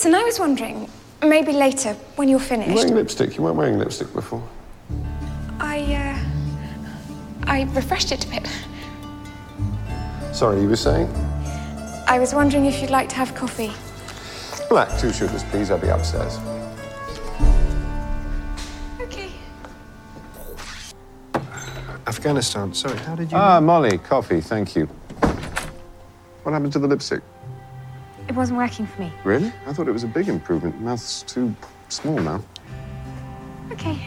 listen, I was wondering, maybe later, when you're finished. You're wearing lipstick. You weren't wearing lipstick before. I, uh. I refreshed it a bit. Sorry, you were saying? I was wondering if you'd like to have coffee. Black, two sugars, please. I'll be upstairs. Okay. Afghanistan. Sorry, how did you? Ah, Molly, coffee, thank you. What happened to the lipstick? It wasn't working for me. Really? I thought it was a big improvement. Mouth's too small now. Okay.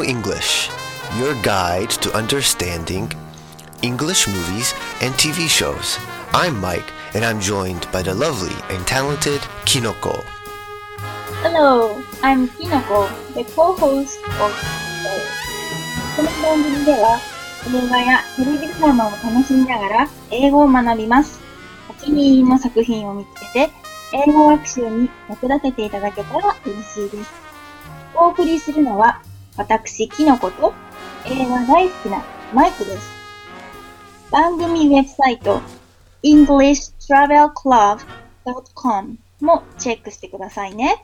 Eiga no English, your guide to understanding English movies and TV shows. I'm Mike, and I'm joined by the lovely and talented Kinoko. Hello, I'm Kinoko, the co-host of この番組では映画やテレビドラマを楽しみながら英語を学びます。お気に入りの作品を見つけて英語学習に役立てていただけたら嬉しいです。お送りするのは私、キノコと映画大好きなマイクです。番組ウェブサイト englishtravelclub.com もチェックしてくださいね。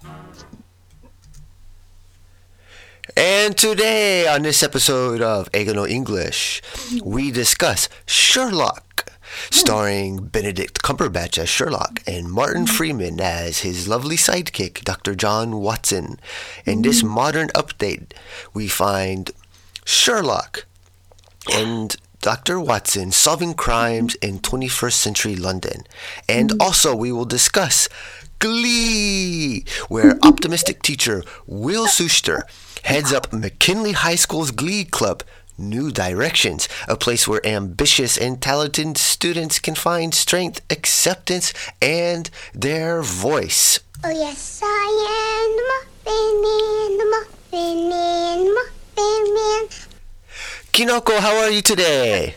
And today, on this episode of Egano English, we discuss Sherlock, Hmm. starring Benedict Cumberbatch as Sherlock and Martin hmm. Freeman as his lovely sidekick, Dr. John Watson. In this hmm. modern update, we find Sherlock and Dr. Watson solving crimes in 21st century London. And also, we will discuss Glee, where optimistic teacher Will Schuester heads up McKinley High School's Glee Club. New Directions, a place where ambitious and talented students can find strength, acceptance, and their voice. Oh yes, I am the Muffin Man, the Muffin Man, the Muffin Man. Kinoko, how are you today?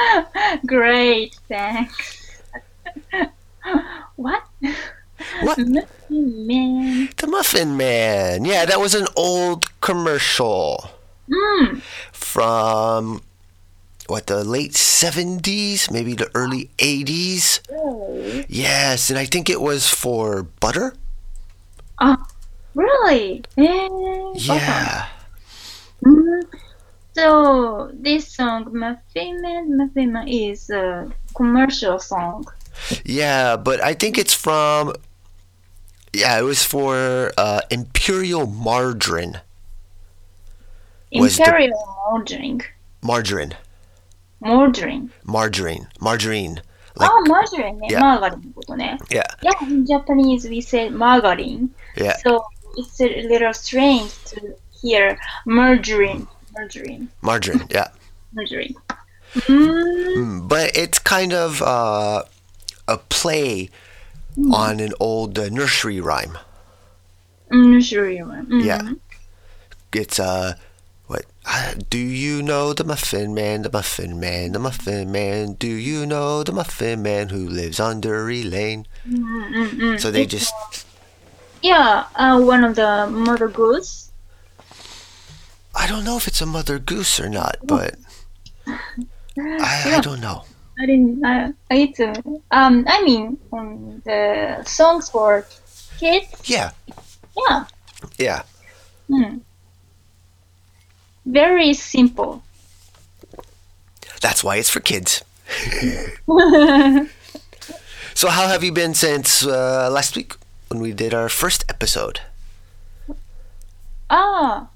Great, thanks. what? What? Muffin Man. The Muffin Man. Yeah, that was an old commercial Mm. from what the late 70s, maybe the early 80s. Really? Yes, and I think it was for butter. Oh, really? Eh, Yeah. Mm. So this song, Muffin Man, is a commercial song. Yeah, but I think it's from Yeah, it was for uh, Imperial Margarine. Imperial margarine. Margarine. Margarine. Margarine. Margarine. Like, oh, margarine. Yeah. Margarine. Eh? Yeah. Yeah, in Japanese we say margarine. Yeah. So it's a little strange to hear margarine. Margarine. Margarine, yeah. margarine. Mm. mm. But it's kind of uh, a play mm. on an old uh, nursery rhyme. Mm, nursery rhyme. Mm -hmm. Yeah. Mm-hmm. It's a. Uh, do you know the muffin man the muffin man the muffin man do you know the muffin man who lives on Drury Lane Mm, mm, mm. so they It's, just Yeah, uh, one of the mother goose. I don't know if it's a mother goose or not but I, I don't know I didn't. I, it's uh, um. I mean, um, the songs for kids. yeah Yeah. yeah Hmm Very simple. that's why it's for kids so how have you been since uh, last week when we did our first episode ah,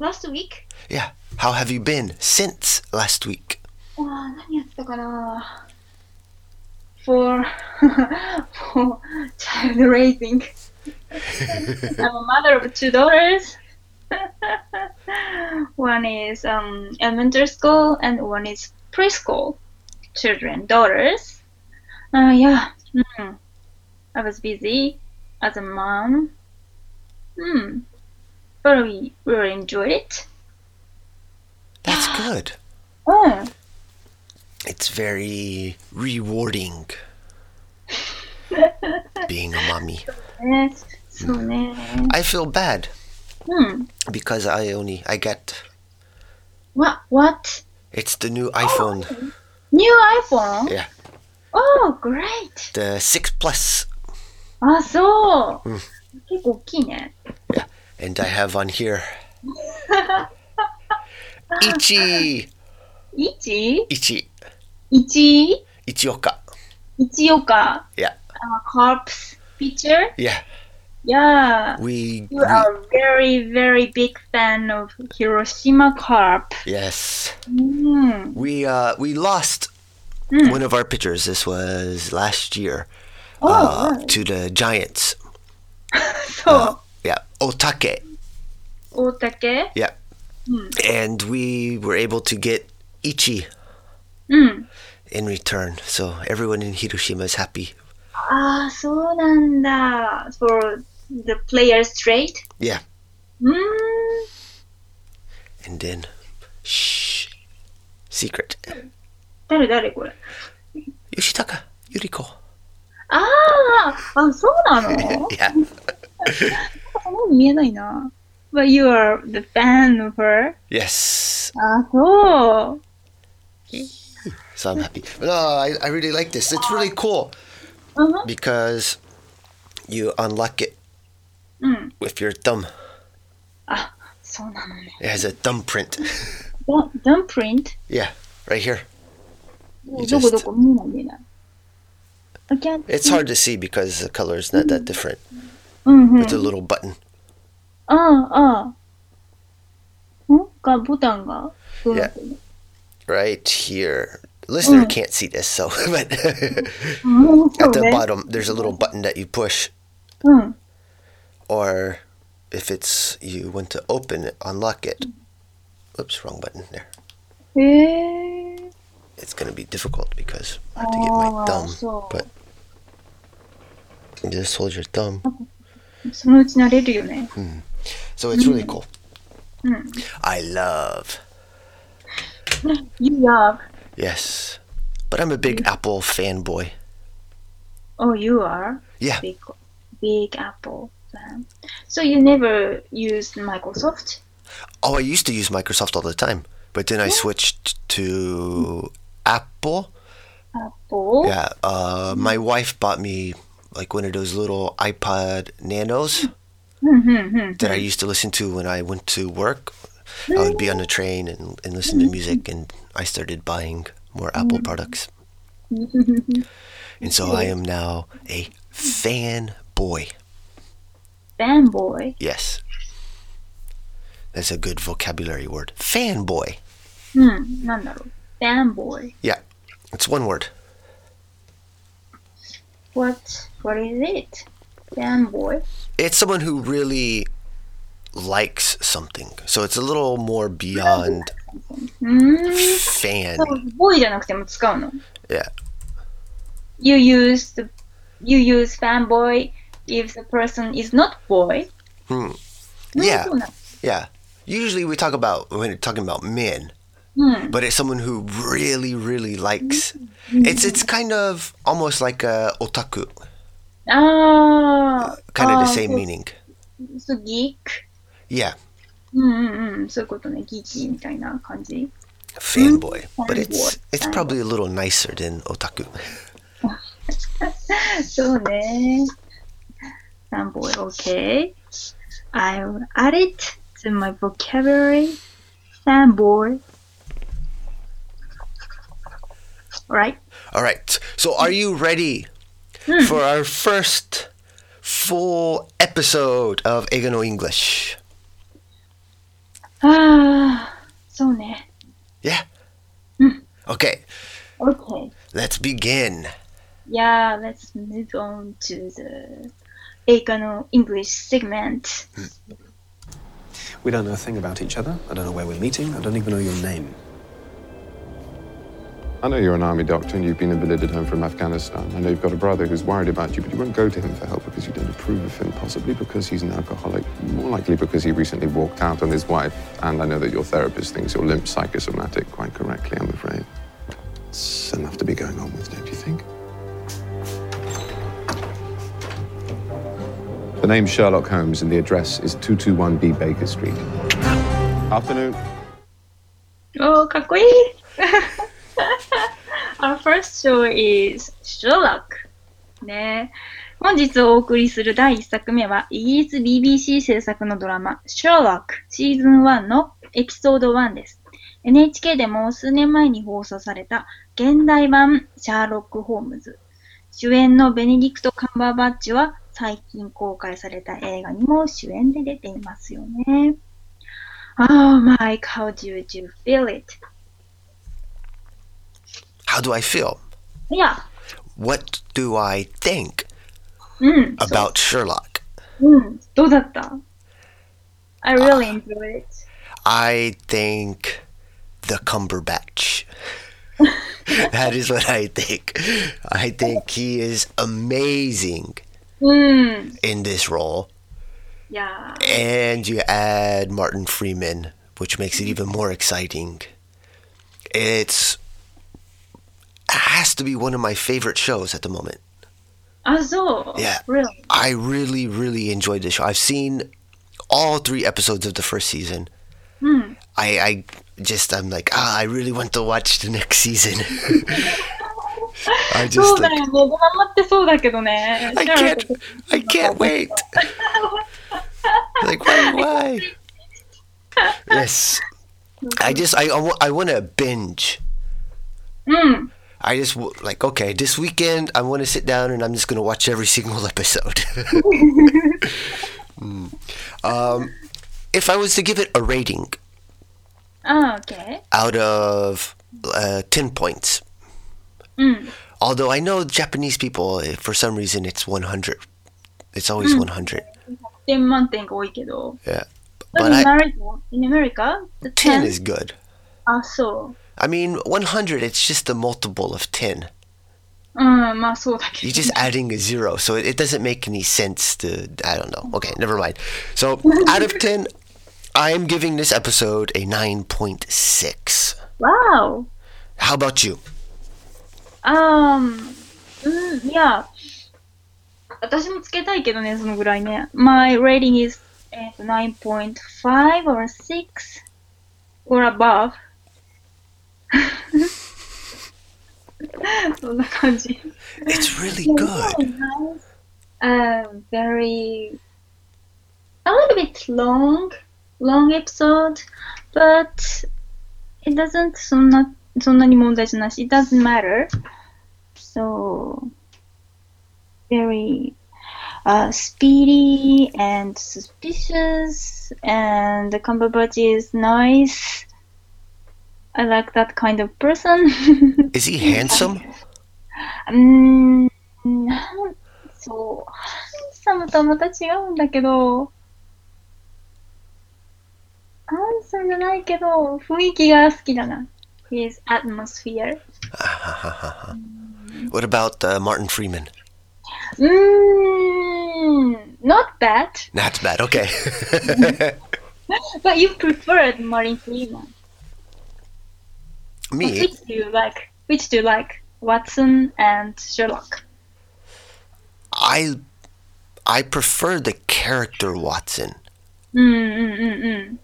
last week. yeah how have you been since last week あー何やってたかな for for child raising. I'm a mother of two daughters. one is um, elementary school and one is preschool children, daughters. Uh, yeah, mm. I was busy as a mom. Hmm. But we really enjoyed it. That's good. Oh. It's very rewarding being a mommy. Yes. So mm. nice. I feel bad Hmm. Because I only I get. What? What? It's the new iPhone. Oh, new iPhone. Yeah. Oh, great. The six plus. Ah, so. Mm. Yeah, and I have one here. Ichi. Ichi. Ichi. Ichi. Ichioka. Ichioka. Yeah. Uh, Carp's pitcher. Yeah. Yeah. We, You we are very, very big fan of Hiroshima carp. yes. Mm. We uh we lost Mm. one of our pitchers. This was last year Oh, uh, right. to the Giants. そう。 Yeah, Otake. 大竹 Yeah. And we were able to get Ichi うん。 in return. So everyone in Hiroshima is happy. ああ、そうなんだ。For the players trade? Yeah. うーん。 And then, shh, secret. 誰誰これ Yoshitaka Yuriko. ああ、あ、そうなの Yeah. そんなに見えないな。But you are the fan of her? Yes. あ、そう。 So I'm happy. No, I, I really like this. It's really cool うんふん because you unlock it うん。 with your thumb. あ、そうなのね。 It has a thumbprint. ダダンプリント Yeah, right here. You どこ just- どこ見えない見えない。I can't It's see. hard to see because the color is not that different うんうん。 with a little button. ああ、ああ。んが、ボタンがどうなってるの Right here. The listener Mm. can't see this, so but うん、そ at う the ね。 bottom there's a little button that you push うん。 or if it's you want to open it, unlock it. Oops, wrong button there. Eh. It's going to be difficult because I have to get my oh, thumb, but you just hold your thumb. Hmm. So it's really cool. Hmm. Hmm. I love. You love. Yes. But I'm a big Apple fanboy. Oh, you are? Yeah. Big, big Apple. So you never used Microsoft? Oh, I used to use Microsoft all the time, but then I switched to Apple. Apple. Yeah. Uh, my wife bought me like one of those little iPod Nanos hmm. Hmm, hmm, that I used to listen to when I went to work. I would be on the train and, and listen to music, and I started buying more Apple products. and so I am now a fan boy Fanboy. Yes. That's a good vocabulary word. Fanboy. うん。なんだろう。Fanboy. Yeah. It's one word. What, what is it? Fanboy? It's someone who really likes something. So it's a little more beyond うーん。 fan. そう、ボーイじゃなくても使うの。 Yeah. You use the, you use fanboy if the person is not boy. Hmm. Yeah. Yeah. Usually we talk about when we're talking about men. Hmm. But it's someone who really, really likes. Mm. It's it's kind of almost like a otaku. ah, kind of the ah, same so, meaning. So geek. Yeah. Hmm, hmm, うんうん、そういうことね、ギーキみたいな感じ。Fanboy, mm-hmm. but it's it's probably a little nicer than otaku. そうね。example, okay. I'll add it to my vocabulary. Sandboy. All right. All right. So, are you ready hmm. for our first full episode of Eiga no English? Ah, so ne. Yeah. Hmm. Okay. Okay. Let's begin. Yeah, let's move on to the Eiga no English segment. We don't know a thing about each other. I don't know where we're meeting. I don't even know your name. I know you're an army doctor and you've been invalided home from Afghanistan. I know you've got a brother who's worried about you, but you won't go to him for help because you don't approve of him, possibly because he's an alcoholic, more likely because he recently walked out on his wife. And I know that your therapist thinks you're limp psychosomatic, quite correctly, I'm afraid. It's enough to be going on with, don't you think? The name's Sherlock Holmes and the address is 221B Baker Street. Afternoon. おー、かっこいい Our first show is Sherlock. ね本日お送りする第1作目は、イギリス BBC 制作のドラマ、Sherlock シーズン1のエピソード1です。NHK でも数年前に放送された現代版シャーロック・ホームズ。主演のベネディクト・カンバーバッチは最近公開された映画にも主演で出ていますよね。Oh, Mike, how did you feel it? How do I feel? Yeah. What do I think うん。 about Sherlock? うん。どうだった ?I really enjoyed it. I think the Cumberbatch. that is what I think. I think he is amazing mm. in this role. Yeah. And you add Martin Freeman, which makes it mm-hmm. even more exciting. It's has to be one of my favorite shows at the moment. Azul. Yeah. Really? I really, really enjoyed the show. I've seen all three episodes of the first season. Hmm. I, I just, I'm like, ah, I really want to watch the next season. I そ just うだ like, よね。ドラマってそうだけどね。 I can't, I can't wait. like, why, why? Yes. I just, I, I, want to binge. うん。 I just w- like okay. This weekend, I want to sit down and I'm just gonna watch every single episode. Mm. Um, if I was to give it a rating あ、OK。 out of uh, ten points, うん。 although I know Japanese people, eh, for some reason, it's one hundred. It's always one hundred. 点満点が多いけど。 Yeah, But but in I, America? In America? The 10 10? is good. あ、そ I mean, one hundred. It's just a multiple of ten. う。うん、まあそうだけ You're ど。 just adding a zero, so it, it doesn't make any sense to. I don't know. Okay, never mind. So, out of 10, I am giving this episode a 9.6. わお。 How about you? あーうん、いや、私もつけたいけどね、そのぐらいね。My rating is、えーと9.5 or 6 or above. そんな感じ。 It's really good. Um, very, a little bit long, long episode, but it doesn't そんな、 そんなに問題じゃないし、it doesn't matter. So, very uh, speedy and suspicious, and the Cumberbatch is nice. I like that kind of person. Is he handsome? うーん、なんそう、ハンサムとはまた違うんだけど、ハンサムじゃないけど、雰囲気が好きだな。 his atmosphere. what about uh, Martin Freeman? Mm, not bad. Not bad, okay. but you preferred Martin Freeman. Me? Which do you like? Which do you like? Watson and Sherlock? I I prefer the character Watson. Mm, mm, mm, mm.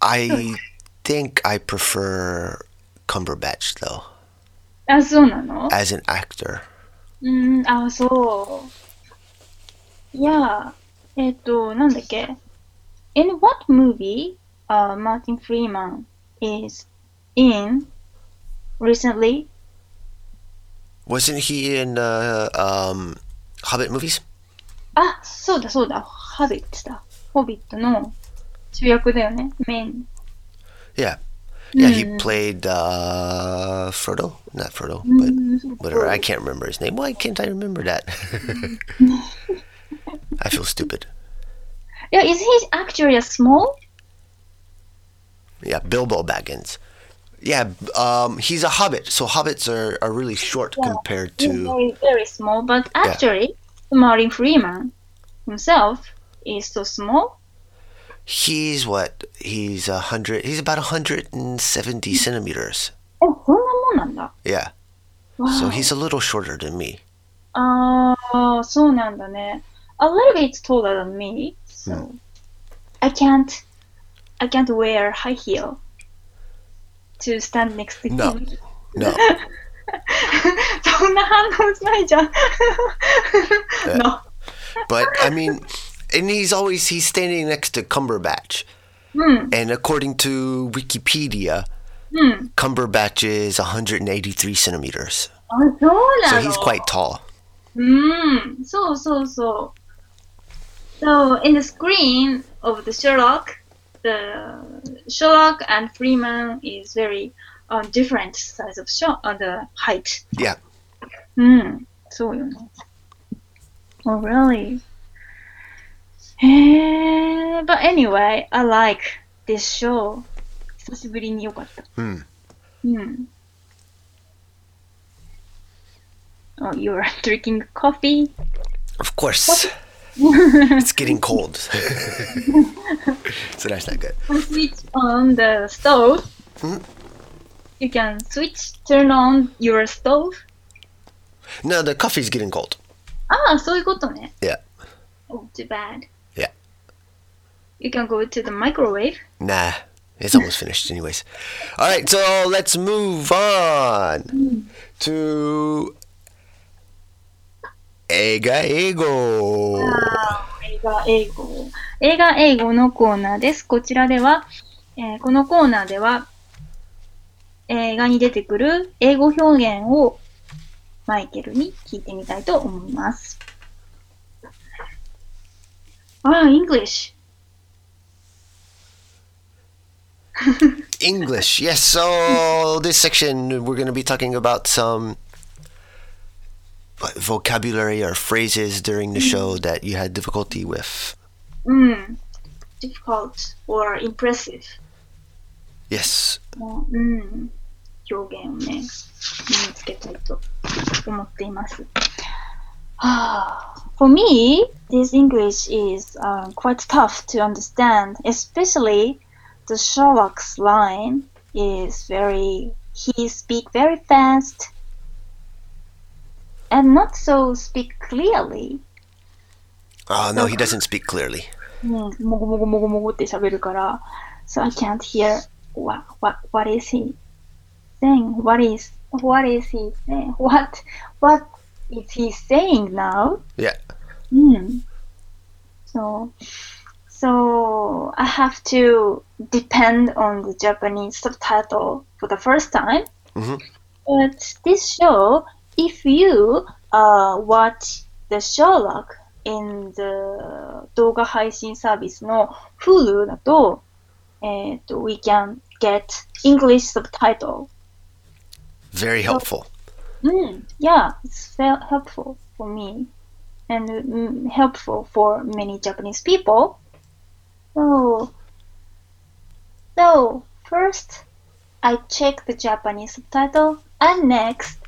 I think I prefer Cumberbatch though あ、そうなの as an actor. うん、あ、そう。いや、えっ、と、なんだっけ ?In what movie uh, Martin Freeman is in recently? Wasn't he in uh, um, Hobbit movies? あ、そうだそうだ、ハビットだ。ホビットの主役だよね、メイン。 Yeah. Yeah, he played uh, Frodo. Not Frodo, but whatever. I can't remember his name. Why can't I remember that? I feel stupid. Yeah, is he actually a small? Yeah, Bilbo Baggins. Yeah, um, he's a hobbit, so hobbits are, are really short compared He's to. very, very small, but actually, Martin Freeman himself is so small. He's what? He's a hundred. He's about hundred and seventy centimeters. え、そんなもんなんだ。 Yeah, わ so あ he's a little shorter than me. ああ、そうなんだね。A little bit taller than me, so I can't, I can't wear high heel to stand next to No. him. No, そんな反応しないじゃん。no. but I mean, and he's always he's standing next to Cumberbatch. Hmm. And according to Wikipedia. Hmm. Cumberbatch is 183 centimeters. Oh, so he's quite tall. Hmm. So so so. So in the screen of the Sherlock, the Sherlock and Freeman is very um, different size of shot on uh, the height. Yeah. Hmm. So you know. Oh really? へー、but anyway, I like this show. 久しぶりによかった。 Hmm. うん。Oh, you're drinking coffee? of course. it's getting cold, so that's not good. switch on the stove. Mhm. You can switch, turn on your stove. No, the coffee's getting cold. ああ、そういうことね。 Yeah. Oh, too bad. You can go to the microwave. Nah, it's almost finished, anyways. All right, so let's move on to Ega Ego. 映画英語。映画英語のコーナーです。こちらでは、えーこのコーナーでは、映画に出てくる英語表現をマイケルに聞いてみたいと思います。ああ、English。English, yes. So this section, we're going to be talking about some what, vocabulary or phrases during the show that you had difficulty with. うん。difficult or impressive. Yes. もううん。表現をね、身につけたいと思っています。はあ For me, this English is uh, quite tough to understand, especially the Sherlock's line is very he speak very fast and not so speak clearly. Oh no, he doesn't speak clearly. Hmm, so I can't hear what what what is he saying? What is what is he saying? What what is he saying now? Yeah. Mm. So so I have to depend on the Japanese subtitle for the first time. Mhm. But this show, if you uh, watch the Sherlock in the 動画配信サービスの Hulu だと、えっと、we can get English subtitle. Very helpful. Mm, yeah, it's very helpful for me and mm, helpful for many Japanese people. So, so first, I check the Japanese subtitle, and next,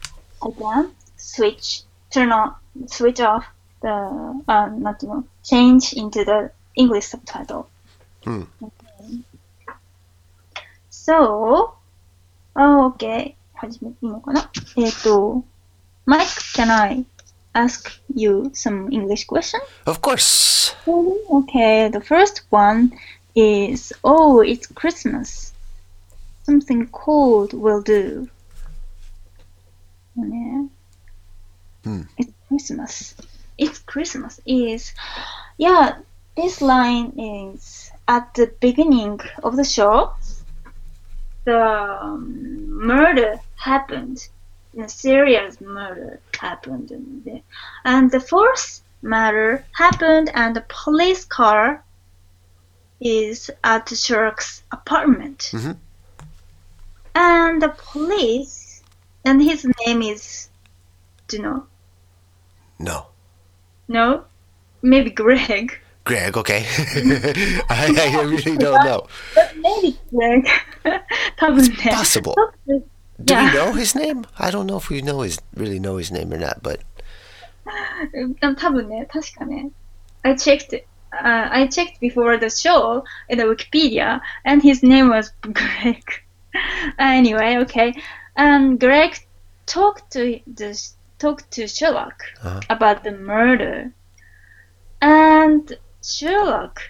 I can switch, turn on, switch off the, uh, not you know, change into the English subtitle. Hmm. Okay. So, oh, okay. 始めていいのかなえっ、と、Mike, can I ask you some English question? Of course. Okay, the first one is Oh, it's Christmas. Something cold will do. Yeah. Hmm. It's Christmas. It's Christmas is yeah, this line is at the beginning of the show. The um, murder happened. A serious murder happened, and the, and the fourth matter happened, and the police car is at Sherlock's apartment. Mm-hmm. And the police, and his name is, do you know? No. No? Maybe Greg. Greg, okay. I, I, really don't know. But maybe Greg. it's possible. Do yeah. we know his name? I don't know if we know his really know his name or not, but. Um, I checked it uh, I checked before the show in the Wikipedia, and his name was Greg. anyway, okay. And Greg talked to the talked to Sherlock Uh-huh. about the murder, and Sherlock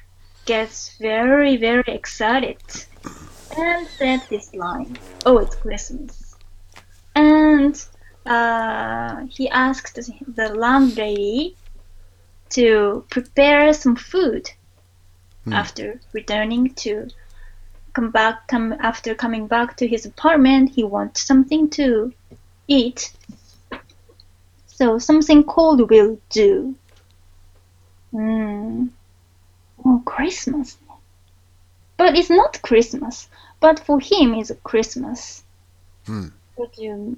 gets very very excited and said this line, "Oh, it's Christmas," and uh, he asked the landlady to prepare some food after returning to come back come after coming back to his apartment he wants something to eat. So something cold will do. Mm. oh christmas. But it's not christmas. But for him it's christmas. Hmm. what you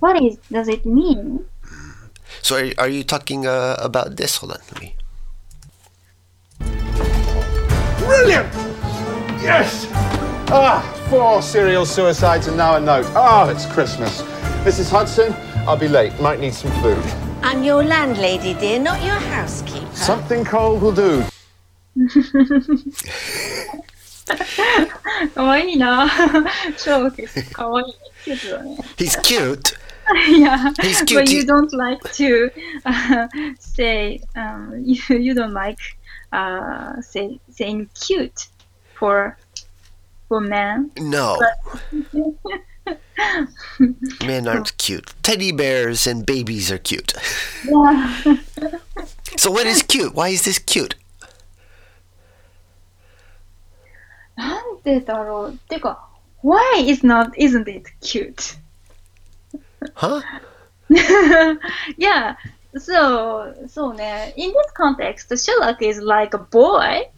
what is does it mean so are, are you talking uh, about this? Hold on, let me. Brilliant! Yes! Ah, four serial suicides and now a note. Oh, it's Christmas. Mrs. Hudson, I'll be late. Might need some food. I'm your landlady, dear, not your housekeeper. Something cold will do. He's cute, yeah. He's cute. But you He- don't like to uh, say um, you you don't like uh, say saying cute for for men. No. Men aren't cute. Teddy bears and babies are cute. Yeah. So what is cute? Why is this cute? なんでだろう。てか、why is not isn't it cute? Huh? yeah. So so ね in this context, Sherlock is like a boy.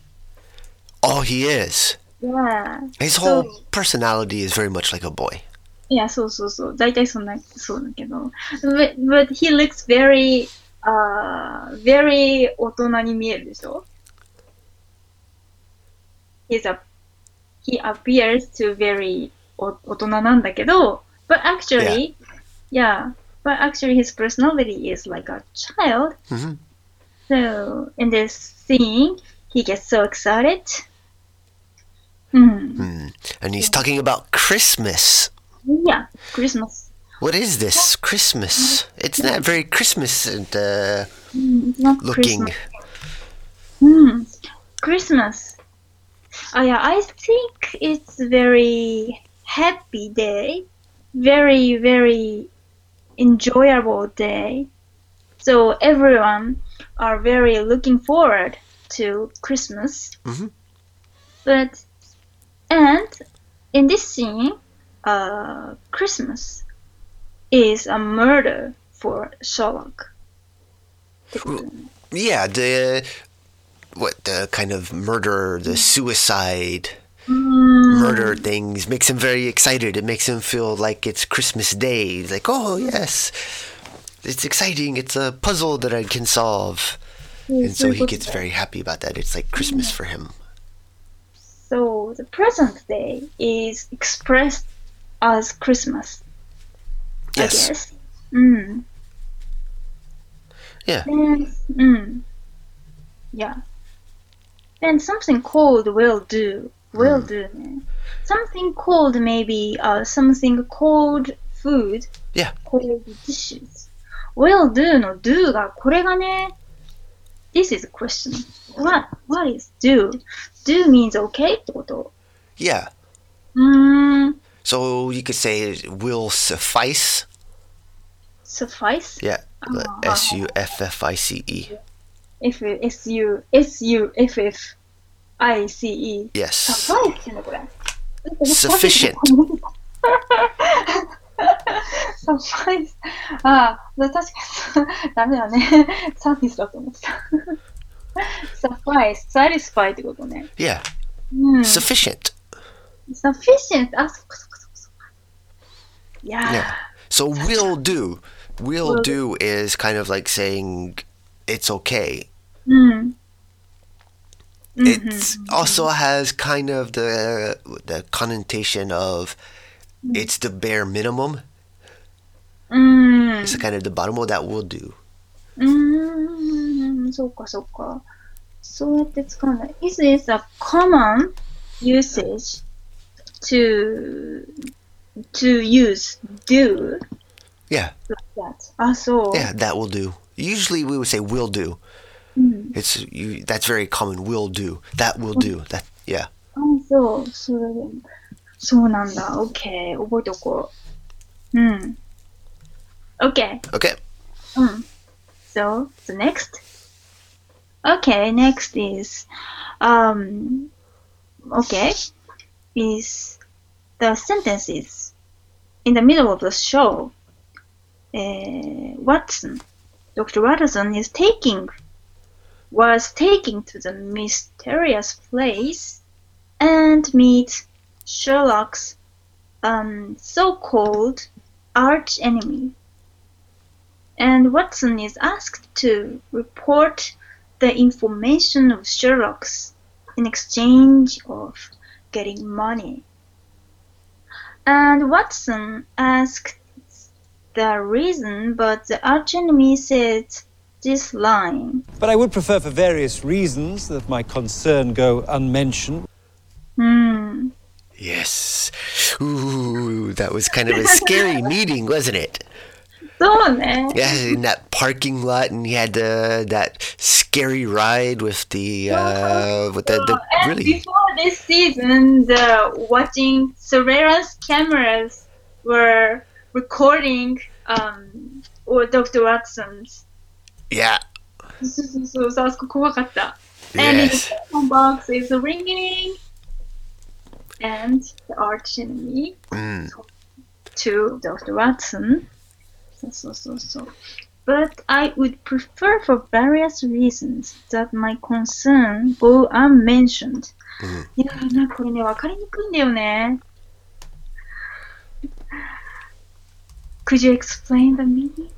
Oh, he is. Yeah. His So- whole personality is very much like a boy. いや、そうそうそう。大体そんな、そうだけど。But, but he looks very, uh, very 大人に見えるでしょ He's a, he appears to very お大人なんだけど、but actually, yeah, but actually his personality is like a child. Mhm. So, in this scene, he gets so excited. Hmm. And he's talking about Christmas. Yeah, Christmas. What is this? Christmas. It's not very christmas and uh, not looking Christmas. Hmm. Christmas. Oh yeah, I think it's very happy day. Very, very enjoyable day. So everyone are very looking forward to Christmas. Mhm. But and in this scene, uh, Christmas is a murder for Sherlock. Yeah, the what the kind of murder, the suicide. Murder things makes him very excited. It makes him feel like it's Christmas Day. He's like, oh yes, it's exciting. It's a puzzle that I can solve, and so he gets very happy about that. It's like Christmas for him. So the present day is expressed as Christmas, I guess. Mm. Yeah. Then, mm. Yeah. Then something cold will do Will do. ね Something cold maybe uh, something cold food. Yeah. Cold dishes. Will do の do がこれがね This is a question. What, what is do? Do means okay ってこと Yeah. うーん So you could say it will suffice. suffice? Yeah. Ah. S U F F I C E. F S U S U F F I C E Yes. suffice っていうのこれ Sufficient. suffice ああ、確かにダメだね。サービスだと思ってた。suffice, satisfy ってことね。 Yeah. うん。 Sufficient. sufficient あ、そっかそっかそっかそっか。いやー Yeah. So will do. Will Will do is kind of like saying it's okay. う ん。うん。 It also has kind of the the connotation of it's the bare minimum. うん。 It's kind of the bottom of that will do. うーん、そうかそうか。そうやって使うんだ。Is this a common usage to to use do Yeah, like that? あ、そう。 yeah, that will do. Usually we would say will do. うん。 It's you. That's very common. Will do. That will do. That yeah. あ、そう。それでも。そうなんだ。OK。覚えておこう。うん。OK。 Okay. うん。So, the next? Okay, next is, um, okay, is the sentences in the middle of the show. Uh, Watson, Dr. Watson is taking, was taking to the mysterious place and meets Sherlock's um, so-called arch enemy and Watson is asked to report the information of Sherlock's in exchange of getting money. And Watson asks the reason, but the archenemy said this line. But I would prefer, for various reasons, that my concern go unmentioned. Hmm. Yes. Ooh, that was kind of a scary meeting, wasn't it? So, man. Yeah, in that parking lot, and you had uh, that scary ride with the uh, with the, the and really. Before this season, the watching surveillance cameras were recording um, or Dr. Watson's yeah そうそうそうそう、あそこ怖かった。And the yes telephone box is ringing, and the arch enemy mm. to Dr. Watson. そうそうそうそう。But I would prefer for various reasons that my concern go unmentioned. いやーなんかこれね、わかりにくいんだよね。Could you explain the meaning?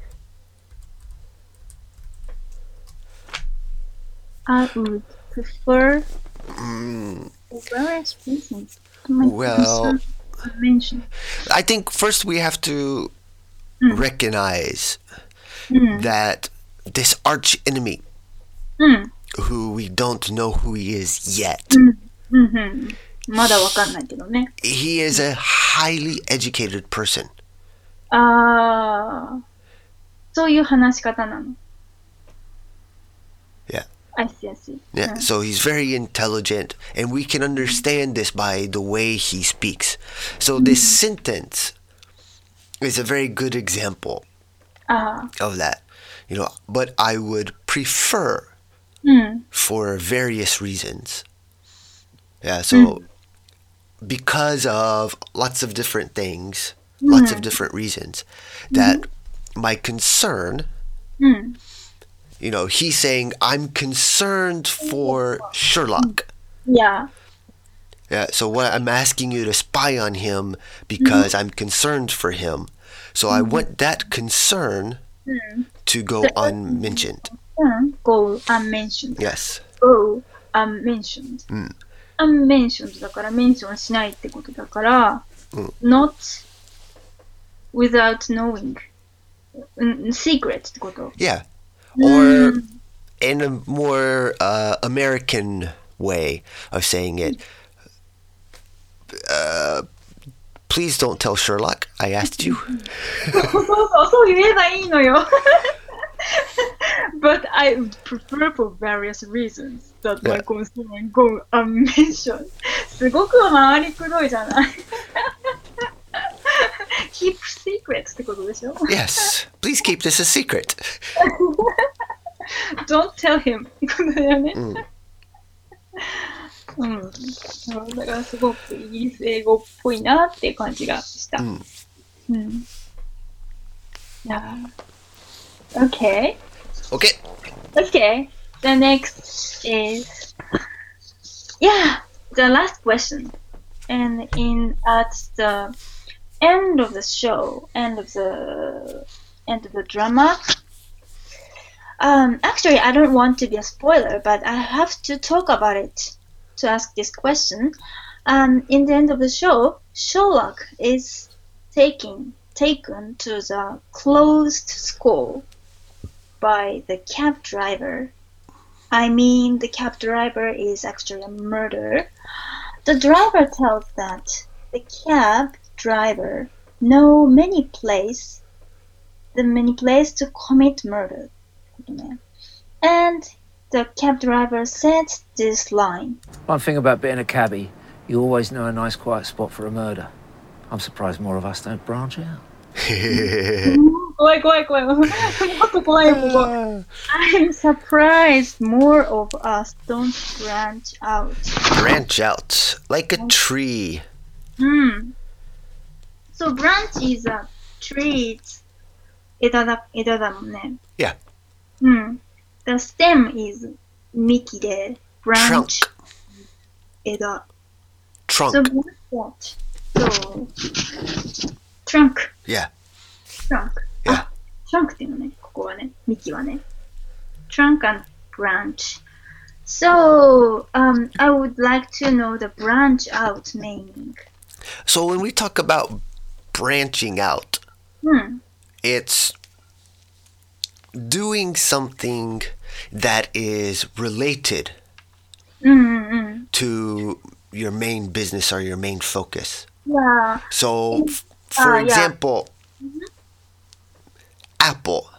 I would prefer Mm. for various reasons that my Well- concern go unmentioned. I think first we have to Mm. recognize うん。 that this arch enemy うん。 who we don't know who he is yet うんうん。まだわかんないけどね。 he is a highly educated person ああ、そういう話し方なの。 I see, I see. Yeah. yeah. So he's very intelligent, and we can understand this by the way he speaks. So mm-hmm. this sentence is a very good example uh-huh. of that. You know, but I would prefer mm. for various reasons. Yeah. So mm. because of lots of different things, mm. lots of mm-hmm. different reasons, that mm. my concern mm you know, he's saying, I'm concerned for Sherlock. いや、 Yeah, so what I'm asking you to spy on him because I'm concerned for him. So I want that concern to go unmentioned. うん。go unmentioned. Yes. go unmentioned. うん。 unmentioned だからメンションしないってことだから、うん not without knowing. うん、secret ってこと。 Yeah. Or in a more uh, American way of saying it, uh, please don't tell Sherlock I asked you. そうそうそう、そう言えばいいのよ。But I would prefer for various reasons that my Yeah. concern go unmentioned. すごく回りくどいじゃない Keep secret ってことでしょ Yes. Please keep this a secret. Don't tell him ってことだよね。うんうん。そうだからすごくイギリス英語っぽいなっていう感じがした。うんうん。いやー Okay. Okay. Okay. The next is yeah, the last question. And in at the end of the show, end of the end of the drama, Um, actually, I don't want to be a spoiler, but I have to talk about it to ask this question. Um, in the end of the show, Sherlock is taken taken to the closed school by the cab driver. I mean, the cab driver is actually a murderer. The driver tells that the cab driver know many place, the many place to commit murder. And the cab driver said this line. One thing about being a cabbie, you always know a nice quiet spot for a murder. I'm surprised more of us don't branch out. wait, wait, wait. I'm surprised more of us don't branch out. Branch out like a tree. Hmm. So branch is a tree. 枝だ、枝だもんね。 Yeah. うん。The stem is 幹で、branch 枝。 Trunk. So branch out. So trunk. Yeah. trunk. あ、trunk っていうのね、ここはね、幹はね。trunk and branch. So, um, I would like to know the branch out meaning. So when we talk about branching out. Hmm. It's doing something that is related mm-hmm. to your main business or your main focus. Yeah. So, mm. f- ah, for uh, example, yeah. Hmm. Apple.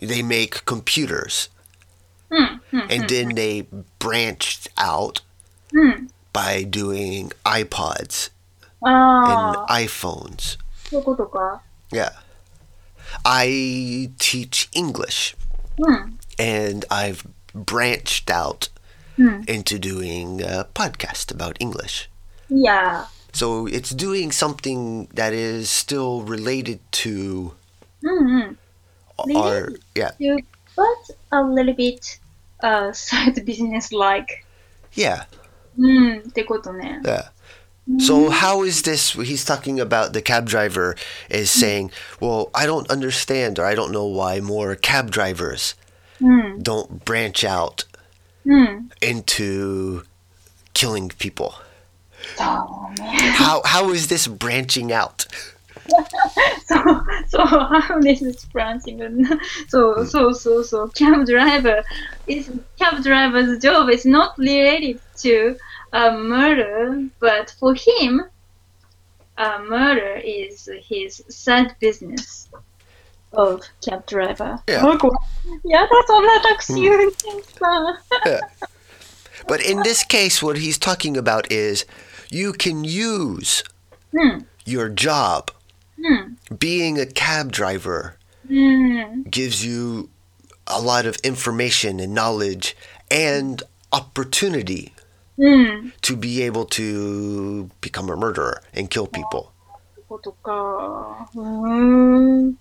They make computers. Mm, and then they branched out by doing iPods あ and あ、 iPhones. そういうことか。 Yeah. I teach English うん。 and I've branched out うん。 into doing a podcast about English. いや。 So it's doing something that is still related to うんうん。 our yeah You, but a little bit, uh, side business like. yeah うん。ってことね。 yeah. So mm-hmm. how is this? He's talking about the cab driver is mm-hmm. saying, "Well, I don't understand, or I don't know why more cab drivers mm. don't branch out mm. into killing people." Oh, how how is this branching out? so so how this is branching so mm. so so so cab driver is cab driver's job is not related to a murder, but for him, a murder is his sad business of cab driver. Yeah, yeah that's all that hmm. action. yeah. But in this case, what he's talking about is you can use mm. your job. Mm. Being a cab driver mm. gives you a lot of information and knowledge and opportunity うん。 to be able to become a murderer and kill people. ことか。うーん。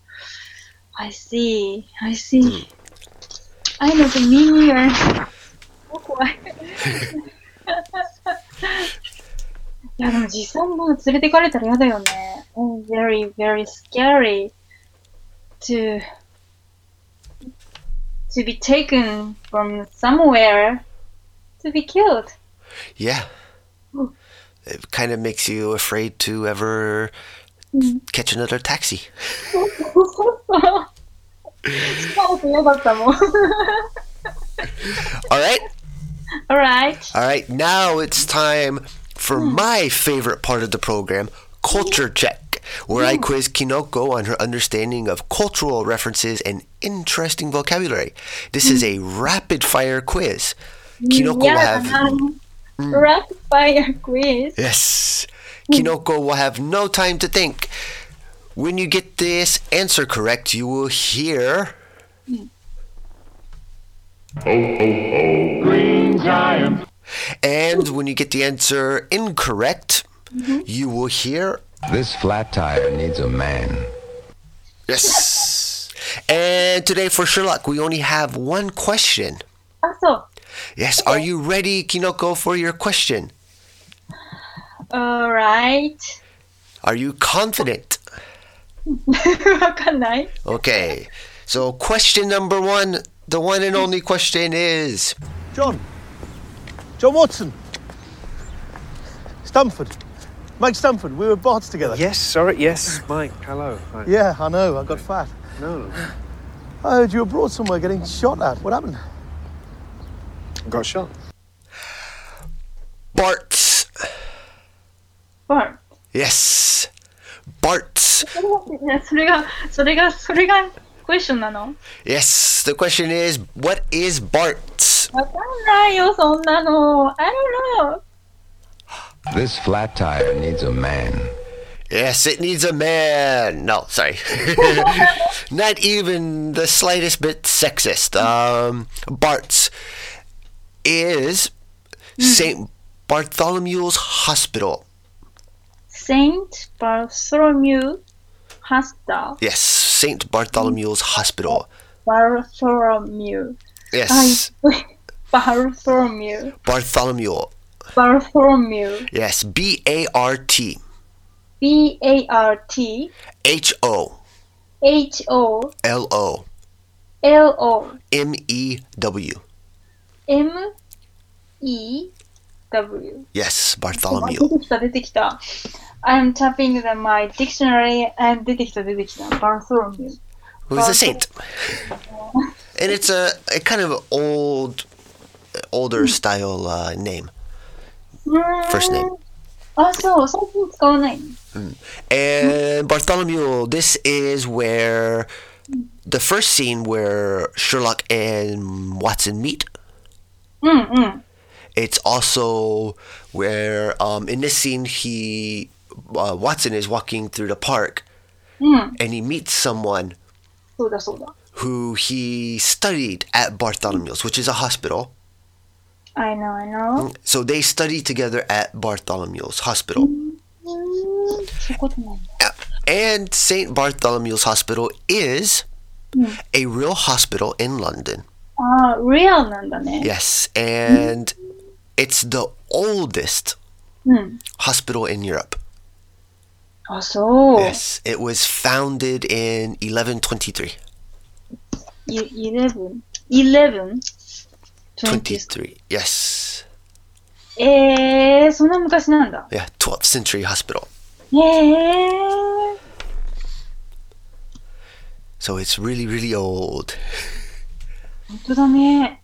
I see. I see. I know the meaning. 怖い。いや、でも実際にもう連れてかれたら嫌だよね。Oh, very, very scary to, to be taken from somewhere to be killed. Yeah. Hmm. It kind of makes you afraid to ever Hmm. catch another taxi. そうそうそう。しかも嫌だったもん。 All right? Alright. All right, now it's time for my favorite part of the program, Culture Check, where I quiz Kinoko on her understanding of cultural references and interesting vocabulary. This is a rapid fire quiz. Kinoko will 嫌だ have な。 Mm. Rapid fire quiz. Yes. Kinoko will have no time to think. When you get this answer correct, you will hear. Oh, oh, oh! green giant. And when you get the answer incorrect, mm -hmm. you will hear. This flat tire needs a man. Yes. and today for Sherlock, we only have one question. Also. Yes, are you ready, Kinoko, for your question? All right. Are you confident? okay. So, question number one, the one and only question is John, John Watson, Stamford, Mike Stamford, we were Bart's together. Yes, sorry, yes, Mike, hello. Hi. Yeah, I know, I got fat. No. I heard you were abroad somewhere getting shot at. What happened? got shot. Bart's. Bart. Yes. Bart's. それが、それが、それが、クエスチョンなの Yes. The question is what is Bart's? わかんないよ、そんなの。I don't know. This flat tire needs a man. Yes, it needs a man. No, sorry. Not even the slightest bit sexist. Um, Bart's is mm-hmm. St. Bartholomew's Hospital. Saint Bartholomew Hospital. Yes, St. Bartholomew's Hospital. Bartholomew. Yes, Bartholomew. Bartholomew. Bartholomew. Yes, B A R T B A R T H O H O L O L O M E W. M E W. Yes, あ Bartholomew. 出てきた、出てきた。I'm tapping the, my dictionary and 出てきた、出てきた。Bartholomew. Who's a saint. And it's a, a kind of old, older style uh, name. First name. あ、そう、最近使わない。 And Bartholomew, this is where the first scene where Sherlock and Watson meet. Mm-hmm. It's also where um, in this scene he uh, Watson is walking through the park mm. and he meets someone who he studied at Bartholomew's, which is a hospital. I know, I know. Mm, so they studied together at Bartholomew's Hospital. Mm. And St. Bartholomew's Hospital is mm. a real hospital in London. ああ、real なんだね。 Yes, and it's the oldest うん。 hospital in Europe. あ、そう。 Yes, it was founded in 1123. い 11? 11? 23. Yes. えー、そんな昔なんだ。 Yeah, 12th century hospital. えー。 So it's really, really old. 本当だね。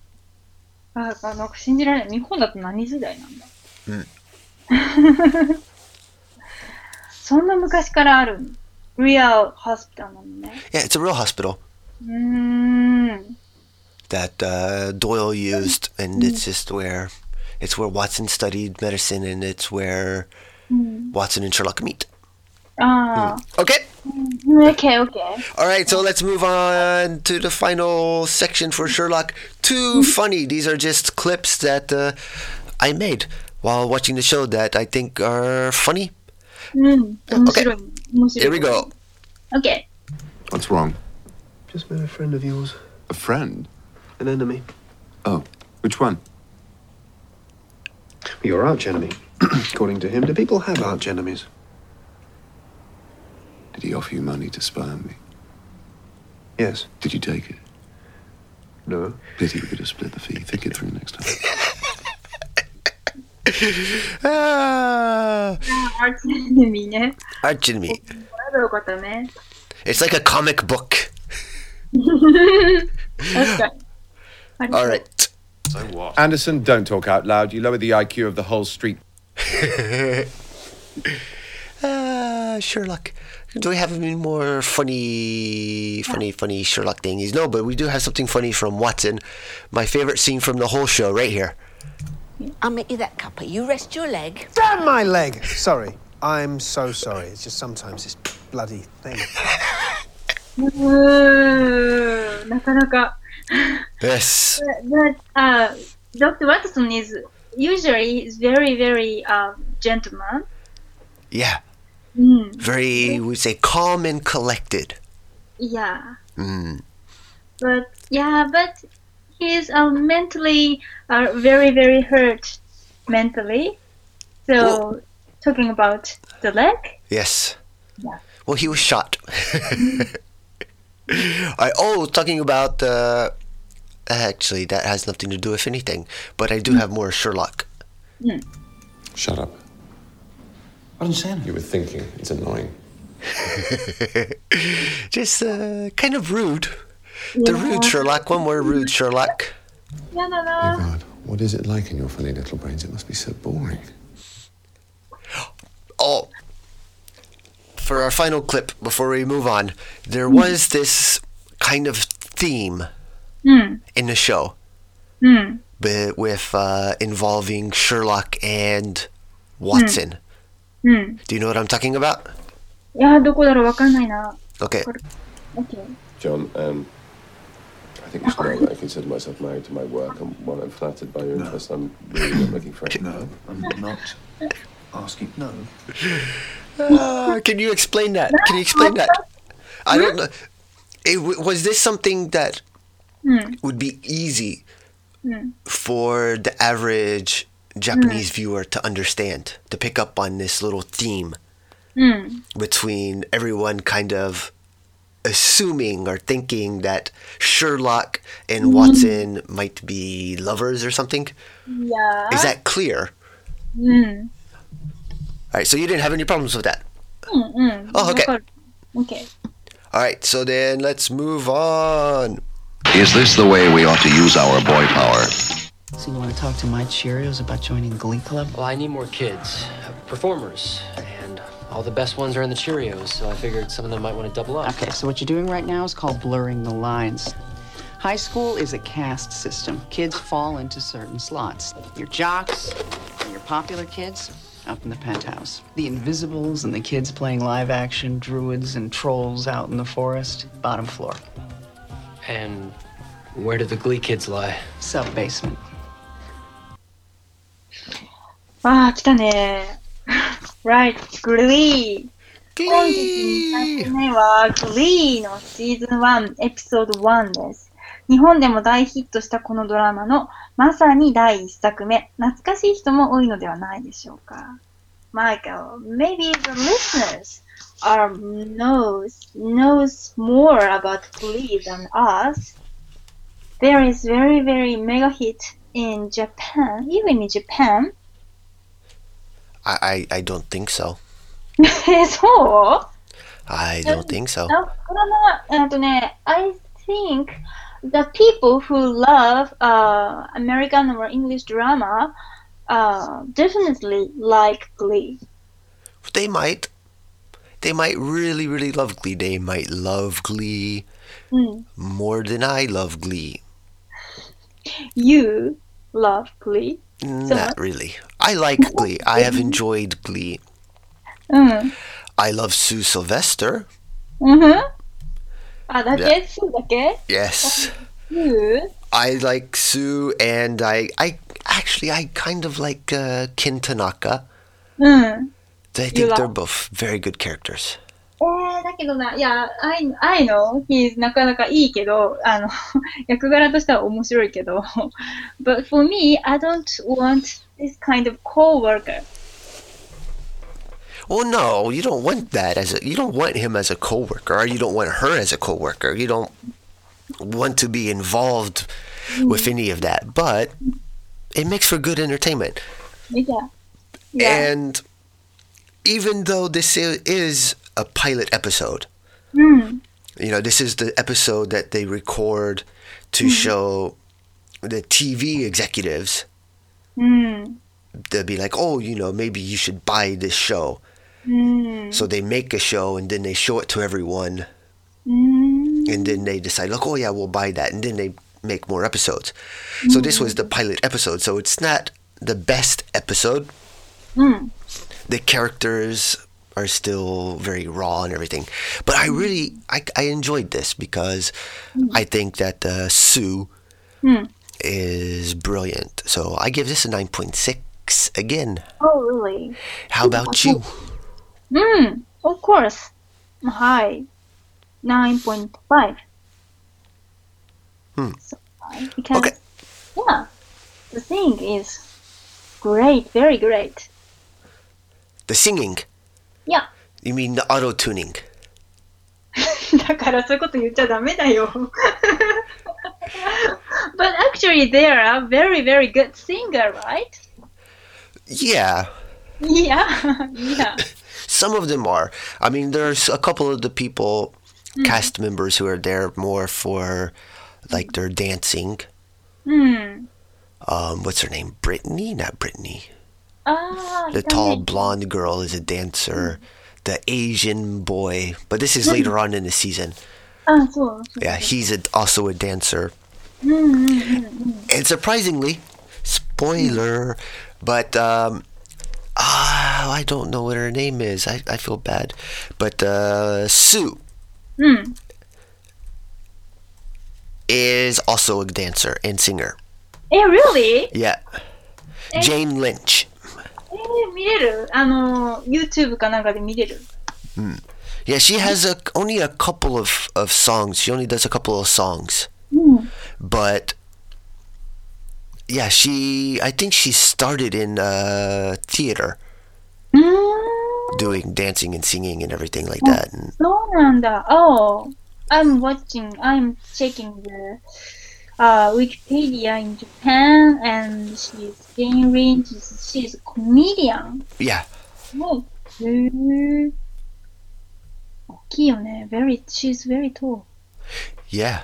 あ、あなんか信じられない。日本だと何時代なんだ。うん。そんな昔からあるの ?Real Hospital なのね。Yeah, it's a real hospital うーん。that uh, Doyle used, and it's just where it's where Watson studied medicine, and it's where うん。Watson and Sherlock meet. ああ。Okay. Mm, okay, okay. All right, so let's move on to the final section for Sherlock. Too mm-hmm. funny. These are just clips that uh, I made while watching the show that I think are funny. Mm, okay. Here we go. Okay. What's wrong? Just met a friend of yours. A friend? An enemy. Oh, which one? Your arch enemy. According to him, do people have arch enemies? Did he offer you money to spy on me? Yes. Did you take it? No. Pity we could have split the fee. Think it through next time. Ah, アーチエネミーね。 arch enemy. これはよかったね。 It's like a comic book. 確かに。 All right. So what? Anderson, don't talk out loud. You lower the IQ of the whole street. Uh, Sherlock. Do we have any more funny, funny, funny Sherlock thingies? No, but we do have something funny from Watson. My favorite scene from the whole show, right here. I'll make you that cuppa. You rest your leg. Damn my leg! Sorry. I'm so sorry. It's just sometimes this bloody thing. うーん。なかなか。 Yes. But, uh, Dr. Watson is usually is very, very uh, gentleman. Yeah. Mm. Very, we say, calm and collected. Yeah. Mm. But yeah, but he's uh, mentally uh, very, very hurt mentally. So talking about the leg. Yes. Yeah. Well, he was shot. I oh, talking about uh, actually that has nothing to do with anything, but I do have more Sherlock. Shut up. I didn't say anything. You were thinking. It's annoying. Just uh, kind of rude. Yeah. The rude Sherlock. One more rude Sherlock. No, no, no. Oh, God. What is it like in your funny little brains? It must be so boring. Oh. For our final clip, before we move on, there mm. was this kind of theme mm. in the show. Mm. But with uh, involving Sherlock and Watson. Hmm. うん。 Do you know what I'm talking about? いや、どこだろうわかんないな。 Okay. OK。 John, um, I think you should know that I consider myself married to my work, and while I'm flattered by your interest, I'm really not looking for it. No, I'm not asking. No. Uh, can you explain that? Can you explain that? I don't know. It, w- was this something that うん。 would be easy うん。 for the average Japanese mm. viewer to understand, to pick up on this little theme mm. between everyone kind of assuming or thinking that Sherlock and mm. Watson might be lovers or something. Yeah. Is that clear? Mm. All right, so you didn't have any problems with that? Mm-mm. Oh, okay. Okay. All right, so then let's move on. Is this the way we ought to use our boy power? So you want to talk to my Cheerios about joining Glee Club? Well, I need more kids, uh, performers, and all the best ones are in the Cheerios, so I figured some of them might want to double up. Okay, so what you're doing right now is called blurring the lines. High school is a caste system. Kids fall into certain slots. Your jocks and your popular kids up in the penthouse. The invisibles and the kids playing live action druids and trolls out in the forest, bottom floor. And where do the Glee kids lie? Sub basement. ああ、来たね。right, Glee. 本日2作目は Glee のシーズン1エピソード1です。日本でも大ヒットしたこのドラマのまさに第1作目。懐かしい人も多いのではないでしょうか。Michael, maybe the listeners are knows knows more about Glee than us. There is very very mega hit in Japan, even in Japan. I, I, I don't think so. え、そう I don't think so. なこれも、えっとね、I think the people who love uh, American or English drama uh, definitely like Glee. They might. They might really, really love Glee. They might love Glee うん、 more than I love Glee. You love Glee? Mm. Not really. I like Glee. I have enjoyed Glee. Mm. I love Sue Sylvester. Mm-hmm. Ah, that's it? Sue. Yes. Sue. I like Sue, and I, I actually, I kind of like uh, Ken Tanaka. Mm. I think they're both very good characters. えー、だけどな、いや、I, I know he's なかなかいいけど、あの、役柄としては面白いけど、but for me, I don't want this kind of co-worker. Well, no, you don't want that as a you don't want him as a coworker, or you don't want her as a coworker. You don't want to be involved with any of that. But it makes for good entertainment. Yeah. Yeah. And even though this i- is a pilot episode. Mm. You know, this is the episode that they record to mm. show the TV executives. Mm. They'll be like, oh, you know, maybe you should buy this show. Hmm. So they make a show and then they show it to everyone. Hmm. And then they decide, like, oh, yeah, we'll buy that. And then they make more episodes. So this was the hmm. pilot episode. So it's not the best episode. The characters are still very raw and everything. But I mm-hmm. really I, I enjoyed this because mm. I think that uh, Sue mm. is brilliant. So I give this a nine point six again. Oh really? How about you? Hmm. Of course. Hi. Nine point five. Hmm. So okay. yeah, the thing is great, very great. The singing. Yeah. you mean the auto tuning だからそういうこと言っちゃダメだよ。but actually, they are a very, very good singer, right? Yeah, Yeah, yeah. some of them are. I mean, there's a couple of the people, cast members who are there more for like their dancing. Hmm. Um, what's her name? Brittany? Not Brittany. Ah, the tall blonde girl is a dancer. Mm. The Asian boy, but this is mm. later on in the season. Ah, yeah, he's a, also a dancer. Mm, and surprisingly, spoiler, but um, uh, I don't know what her name is. I, I feel bad. But uh, Sue mm. is also a dancer and singer. Eh, really? Yeah. Eh. Jane Lynch. えー、見れるあの、YouTube かなんかで見れる Hmm. Yeah, she has a only a couple of, of songs. She only does a couple of songs, うん。 but yeah, she I think she started in uh, theater, うーん。 doing dancing and singing and everything like that. And そうなんだ。Oh, I'm watching, I'm checking the uh, Wikipedia in Japan, and she's Jane Rin. She's, she's a comedian. Yeah. Oh, very. She's very tall. Yeah.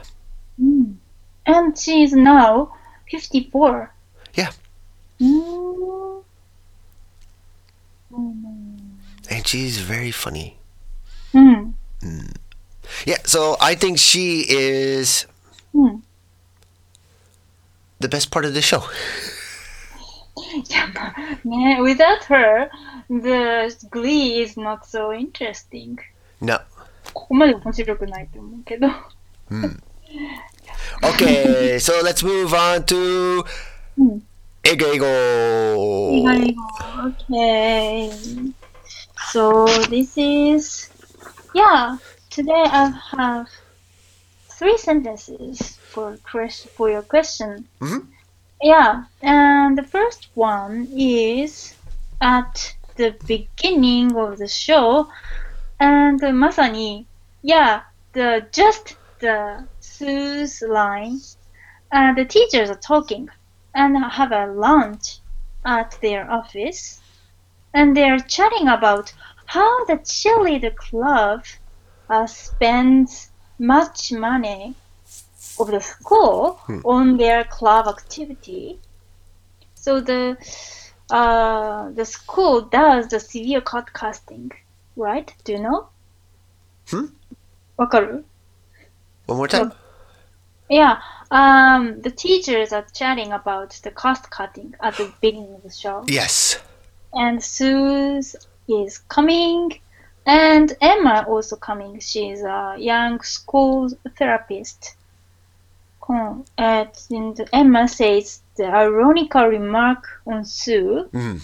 Mm. And she is now fifty-four. Yeah. Mm. Oh, and she's very funny. Mm. mm. Yeah. So I think she is. Mm the best part of the show. yeah, without her, the Glee is not so interesting. No. ここまで面白くないと思うけど。mm. okay, so let's move on to hmm. Eiga Eigo. Eiga Eigo. Okay. So this is yeah. Today I have three sentences for question, for your question. Mhm. Yeah, and the first one is at the beginning of the show, and まさに yeah, the just the Sue's line, uh, the teachers are talking and have a lunch at their office, and they're chatting about how the cheerleader club uh, spends much money of the school hmm. on their club activity. So the uh, the school does the severe cut casting, right? Do you know? Hmm. Wakaru. One more time. So, yeah. Um, the teachers are chatting about the cost cutting at the beginning of the show. Yes. And Suze is coming, and Emma also coming. She's a young school therapist. Hmm, And and Emma says the ironical remark on Sue. Mm.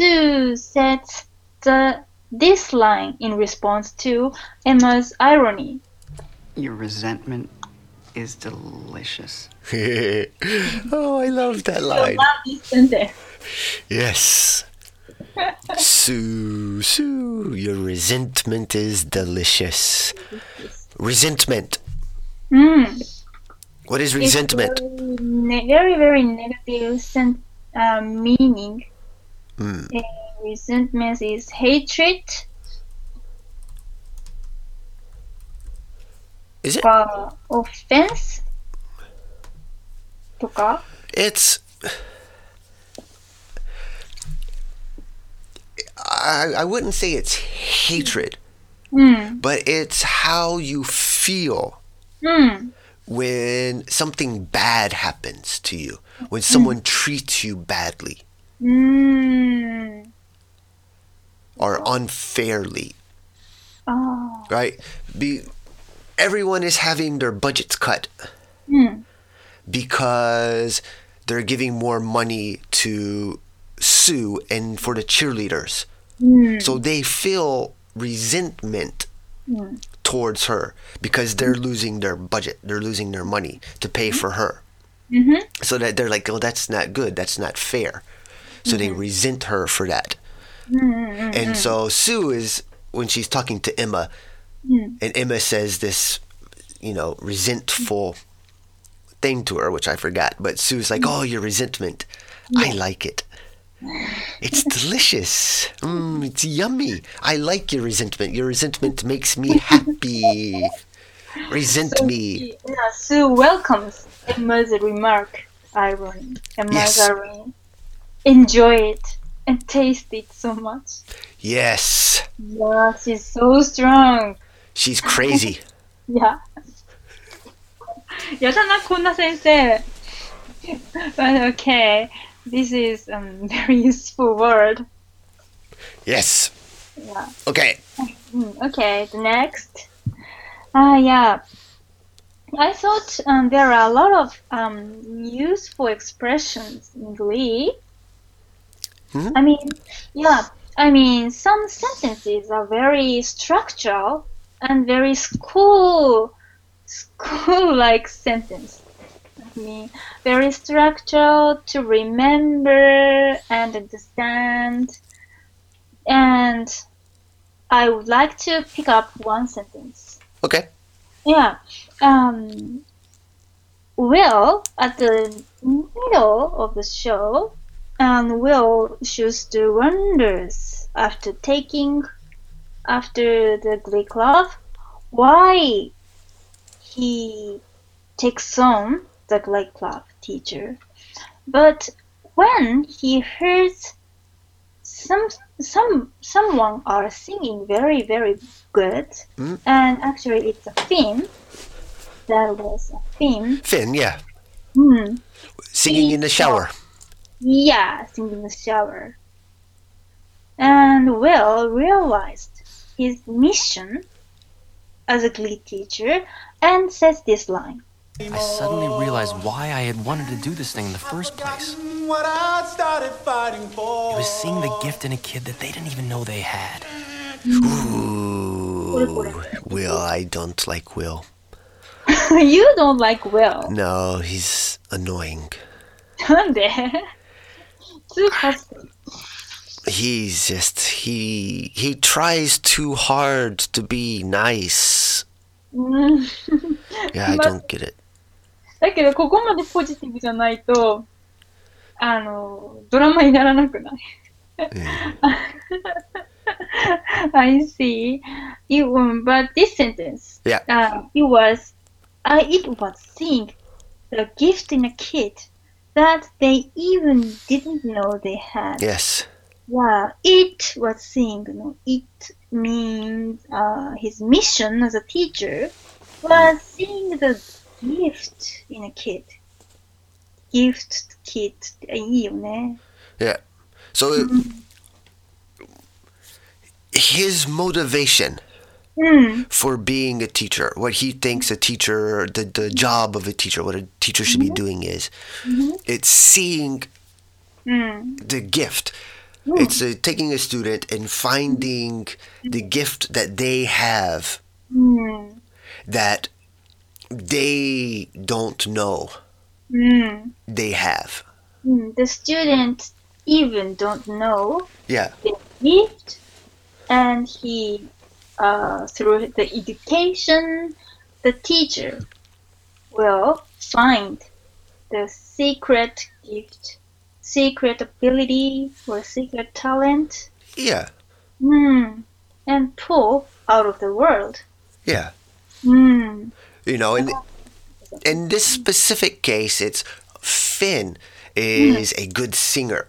Sue says the this line in response to Emma's irony. Your resentment is delicious. oh, I love that line. Isn't? Yes. Sue, Sue, your resentment is delicious. Resentment. Mm. What is resentment? Very, very, very, negative sen- uh, um, meaning. Mm. Resentment is hatred. Is it? Offense. It's. I, I wouldn't say it's hatred, mm. but it's how you feel. Mm when something bad happens to you, when someone mm. treats you badly mm. or unfairly. Oh. Right? Be, everyone is having their budgets cut mm. because they're giving more money to Sue and for the cheerleaders. Mm. So they feel resentment mm towards her because they're losing their budget, they're losing their money to pay mm-hmm. for her. Mm-hmm. So that they're like, oh, that's not good, that's not fair. So mm-hmm. they resent her for that. Mm-hmm. And so mm-hmm. Sue is when she's talking to Emma, mm. and Emma says this, you know, resentful thing to her, which I forgot. But Sue's like, mm. oh, your resentment, I like it. It's delicious. Mm, it's yummy. I like your resentment. Your resentment makes me happy. Resent me." Yeah, Sue welcomes Emma's remark, irony, Emma's Yes. irony. Enjoy it and taste it so much. Yes, Yeah, she's so strong. she's crazy. いや。やだな、こんな先生。But okay, this is a um, very useful word. Yes. Yeah. Okay. Mm, okay, the next. Ah, yeah. I thought um, there are a lot of um, useful expressions in Glee. I mean, yeah, I mean, some sentences are very structural and very school, school-like sentence. Mean, very structured to remember and understand. And I would like to pick up one sentence. Okay. Yeah. Um, Will, at the middle of the show, and Will shows the wonders after taking, after the Glee Club, why he takes on the Glee Club teacher. But when he hears some some someone are singing very very good, Mm. and actually it's a Finn. That was a Finn. Finn, yeah, Hmm. singing in the shower. Yeah, singing in the shower. And Will realized his mission as a Glee teacher and says this line. I suddenly realized why I had wanted to do this thing in the first place. It was seeing the gift in a kid that they didn't even know they had. Ooh, Will, I don't like Will. you don't like Will. No, he's annoying. Too He's just he he tries too hard to be nice. Mm. yeah, I don't get it. だけど、ここまでポジティブじゃないと、あの、ドラマにならなくない I see. It, um, but this sentence, Yeah. uh, it was, uh, it was seeing the gift in a kid that they even didn't know they had. Yes. Yeah, it was seeing, no, it means uh, his mission as a teacher was seeing the gift in a kid. Gift kid you. Er yeah. So uh, mm-hmm. his motivation mm. for being a teacher, what he thinks a teacher, the the job of a teacher, what a teacher should mm-hmm. be doing is, mm-hmm. it's seeing mm. the gift. It's uh, taking a student and finding mm-hmm. the gift that they have mm. that they don't know Mm. they have. Mm. The student even don't know Yeah. the gift, and he, uh, through the education, the teacher will find the secret gift, secret ability, or secret talent, Yeah. mm, and pull out of the world. Yeah. Mm. You know, and in this specific case, it's Finn is a good singer,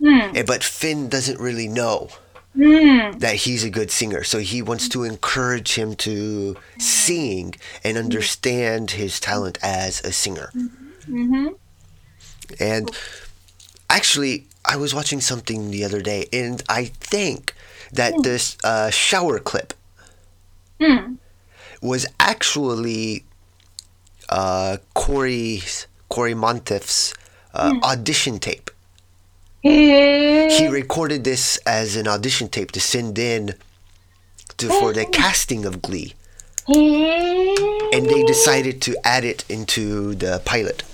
Mm. but Finn doesn't really know Mm. that he's a good singer. So he wants to encourage him to sing and understand his talent as a singer. Mm-hmm. And actually, I was watching something the other day, and I think that this uh, shower clip Mm was actually uh, Cory Monteith's uh, mm. audition tape. He recorded this as an audition tape to send in to, for the casting of Glee. And they decided to add it into the pilot.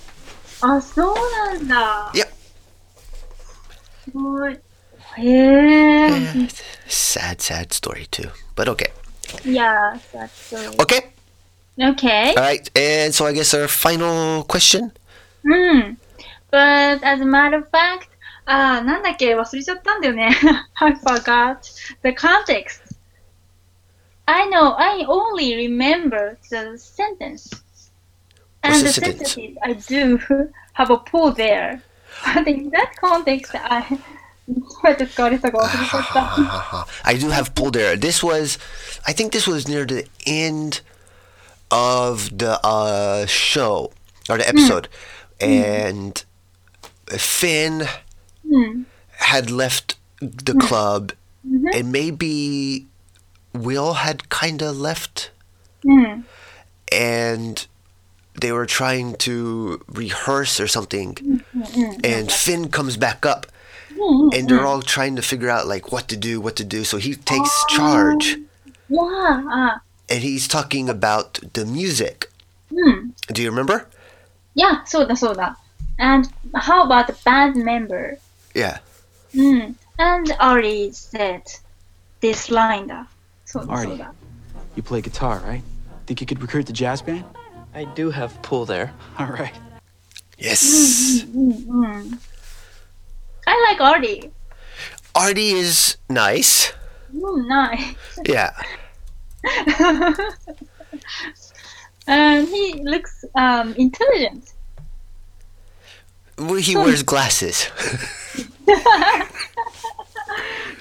あ、そうなんだ。Yep. すごい。へえ。Sad, eh, sad story too. But okay. Yeah, that's true. Okay. Okay. All right. And so I guess our final question. Hmm. But as a matter of fact, あー、なんだっけ忘れちゃったんだよね。I forgot the context. I know, I only remember the sentence. And What's the the sentence? sentence is, I do have a pool there. But in that context, I... どうやって使われてたか忘れちゃった。 Uh-huh. I do have pulled there. This was, I think this was near the end of the uh, show or the hmm. episode, hmm. and Finn Hmm. had left the hmm. club, mm-hmm. and maybe Will had kind of left, Hmm. and they were trying to rehearse or something, mm-hmm, mm-hmm. and Finn comes back up, and they're all trying to figure out like what to do, what to do. So he takes oh. charge, yeah. Uh. And he's talking about the music. Hmm. Do you remember? Yeah, so that, so that. And how about the band member? Yeah. Hmm. And Artie said this line. Da. So, Artie, so you play guitar, right? Think you could recruit the jazz band? I do have pull there. All right. Yes. Mm, I like Artie. Artie is nice. うん、nice. Yeah. and he looks um intelligent. Well, He wears glasses.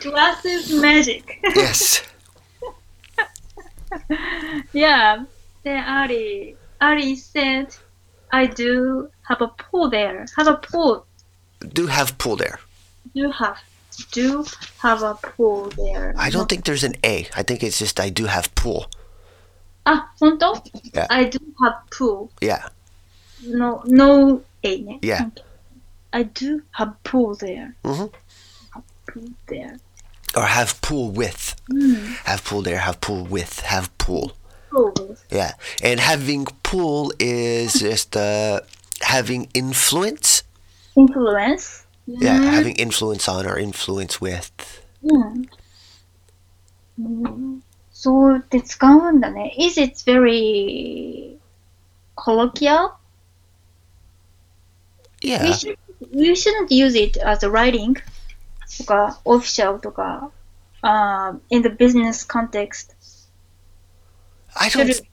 Glasses magic. yes. yeah. Then Artie, Artie said, I do have a pool there. Have a pool. Do have pool there. Do have Do have a pool there. I don't think there's an A. I think it's just I do have pool. あ、本当 Yeah. I do have pool. Yeah. No, no A ね。 Yeah. I do have pool there. hmm Pool there. Or have pool with. Mm. Have pool there. Have pool with. Have pool. Pool. Yeah. And having pool is just uh, having influence. Influence. Yeah. Mm. Having influence on or influence with. うん。うんそうって使うんだね。Is it very colloquial? We, Yeah. should, we shouldn't use it as a writing とか official とか、um, in the business context. I don't. Should it-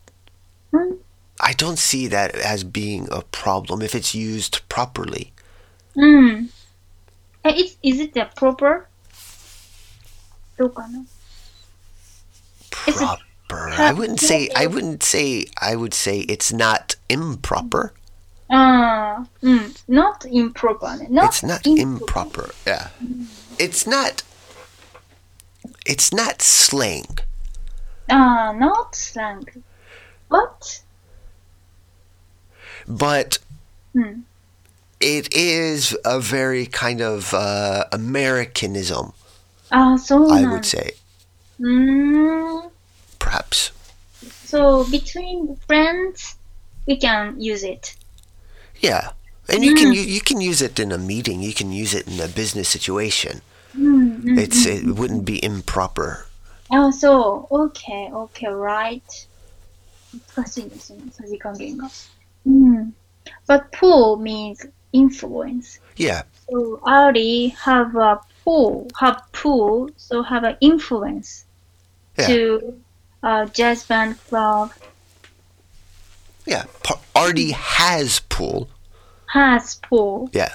I don't see that as being a problem if it's used properly. うん。 え、is, is it a proper? どうかな Is it- Proper. I wouldn't say. I wouldn't say. I would say it's not improper. ああ、うん。not improper ね。not It's not improper. Yeah. It's not. It's not slang. ああ、not slang. What? but うん。 it is a very kind of uh, Americanism, ああ、そうなん I だ would say, うーん。 perhaps. So between friends, we can use it. Yeah, and you can you, you can use it in a meeting. You can use it in a business situation. うんうんうん It's it wouldn't be improper. あ、そう。OK, OK, right. 難しいですね、さじ加減が。うん。But pull means influence. Yeah, So Artie have a pull, have pull, so have an influence Yeah. to a jazz band club, yeah. Artie has pool. has pull. Yeah,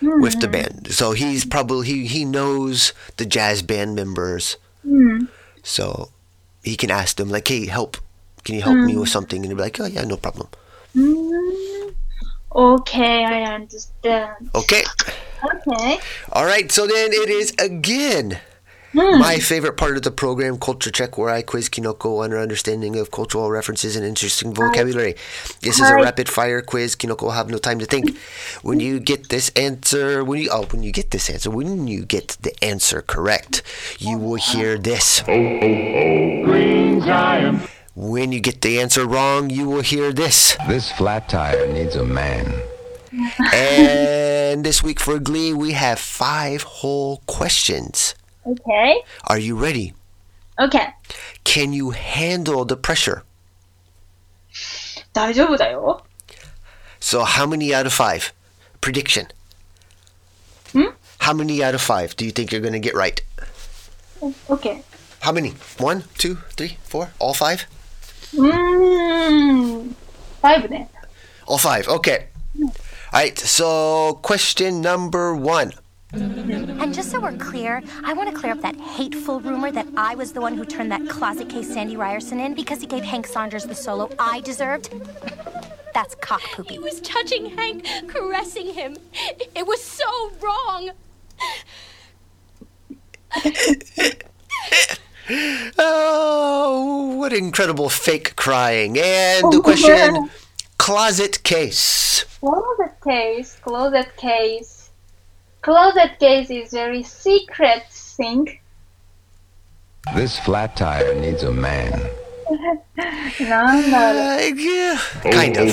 with the Mhm. band. So he's probably he he knows the jazz band members. うん。So he can ask them like, "Hey, help! Can you help me Mm. with something?" And they'll be like, "Oh yeah, no problem." うん。Okay, I understand. Okay. Okay. All right, so then it is again Hmm. my favorite part of the program, Culture Check, where I quiz Kinoko on her understanding of cultural references and interesting vocabulary. This is a rapid fire quiz. Kinoko will have no time to think. When you get this answer, when you oh, when you get this answer, when you get the answer correct, you will hear this. Green giant. When you get the answer wrong, you will hear this. This flat tire needs a man. And this week for Glee, we have five whole questions. Okay. Are you ready? Okay. Can you handle the pressure? 大丈夫だよ。 So how many out of five? Prediction. How many out of five do you think you're going to get right? Okay. How many? One, two, three, four? All five? Mm, five then. All five. Okay. All right. So question number one. And just so we're clear, I want to clear up that hateful rumor that I was the one who turned that closet case Sandy Ryerson in because he gave Hank Saunders the solo I deserved. That's cock poopy. He was touching Hank, caressing him. It was so wrong. Oh, what incredible fake crying. And the question closet case. Closet case, closet case. Closet case is very secret thing. This flat tire needs a man. uh, yeah, kind of.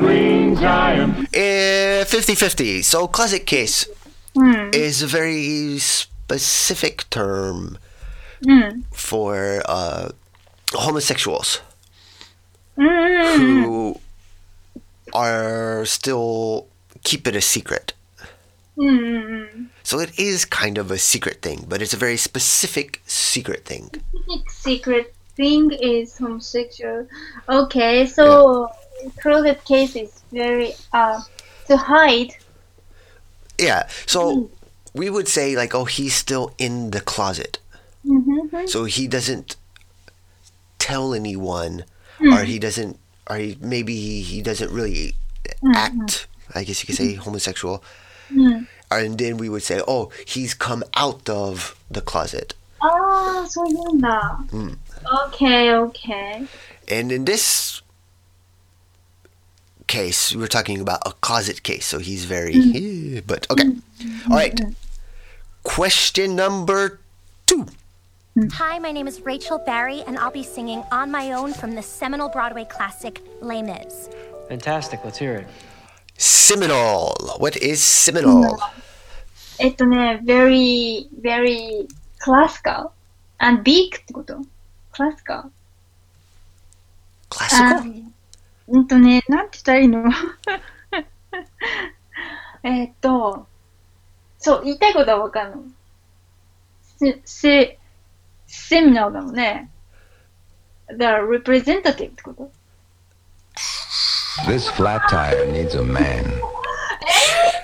Green giant. Uh, 50-50. So closet case hmm. is a very specific term. Hmm. for uh, homosexuals Mm. who are still keep it a secret. Mm. So it is kind of a secret thing, but it's a very specific secret thing. Secret thing is homosexual. Okay, so closet case is very uh to hide. Yeah. So we would say like, oh, he's still in the closet. Mm-hmm. So he doesn't tell anyone, mm-hmm. or he doesn't, or he, maybe he, he doesn't really mm-hmm. act, I guess you could say, mm-hmm. homosexual. Mm-hmm. And then we would say, oh, he's come out of the closet. Oh, so mm. Okay, okay. And in this case, we're talking about a closet case, so he's very, mm-hmm. but okay. All right. Question number two. Hi, my name is Rachel Berry, and I'll be singing On My Own from the seminal Broadway classic Les Mis. Fantastic, let's hear it. Seminal. What is seminal? It's very, very classical and big Classical. Classical. Um, うんとね、なんて言ったらいいのえっと、そう、言いたいことはわかんない。せ、せ、セミナーだもんね。だから、representative representative. This flat tire needs a man.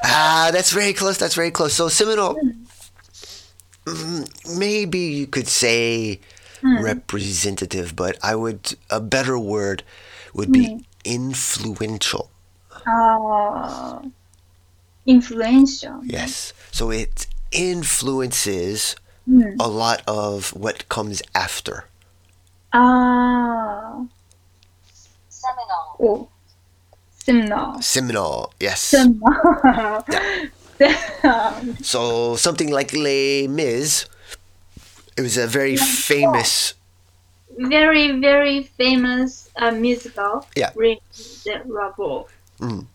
Ah, that's very close. That's very close. So seminal, hmm. mm, maybe you could say hmm. representative, but I would a better word would be hmm. influential. Ah, influential. Yes. So it influences Hmm. a lot of what comes after. Ah. Seminal. Oh. Seminal. Seminal, yes. Seminal. yeah. so something like Les Mis, it was a very famous very very famous uh, musical. Yeah. Miserable. Mm.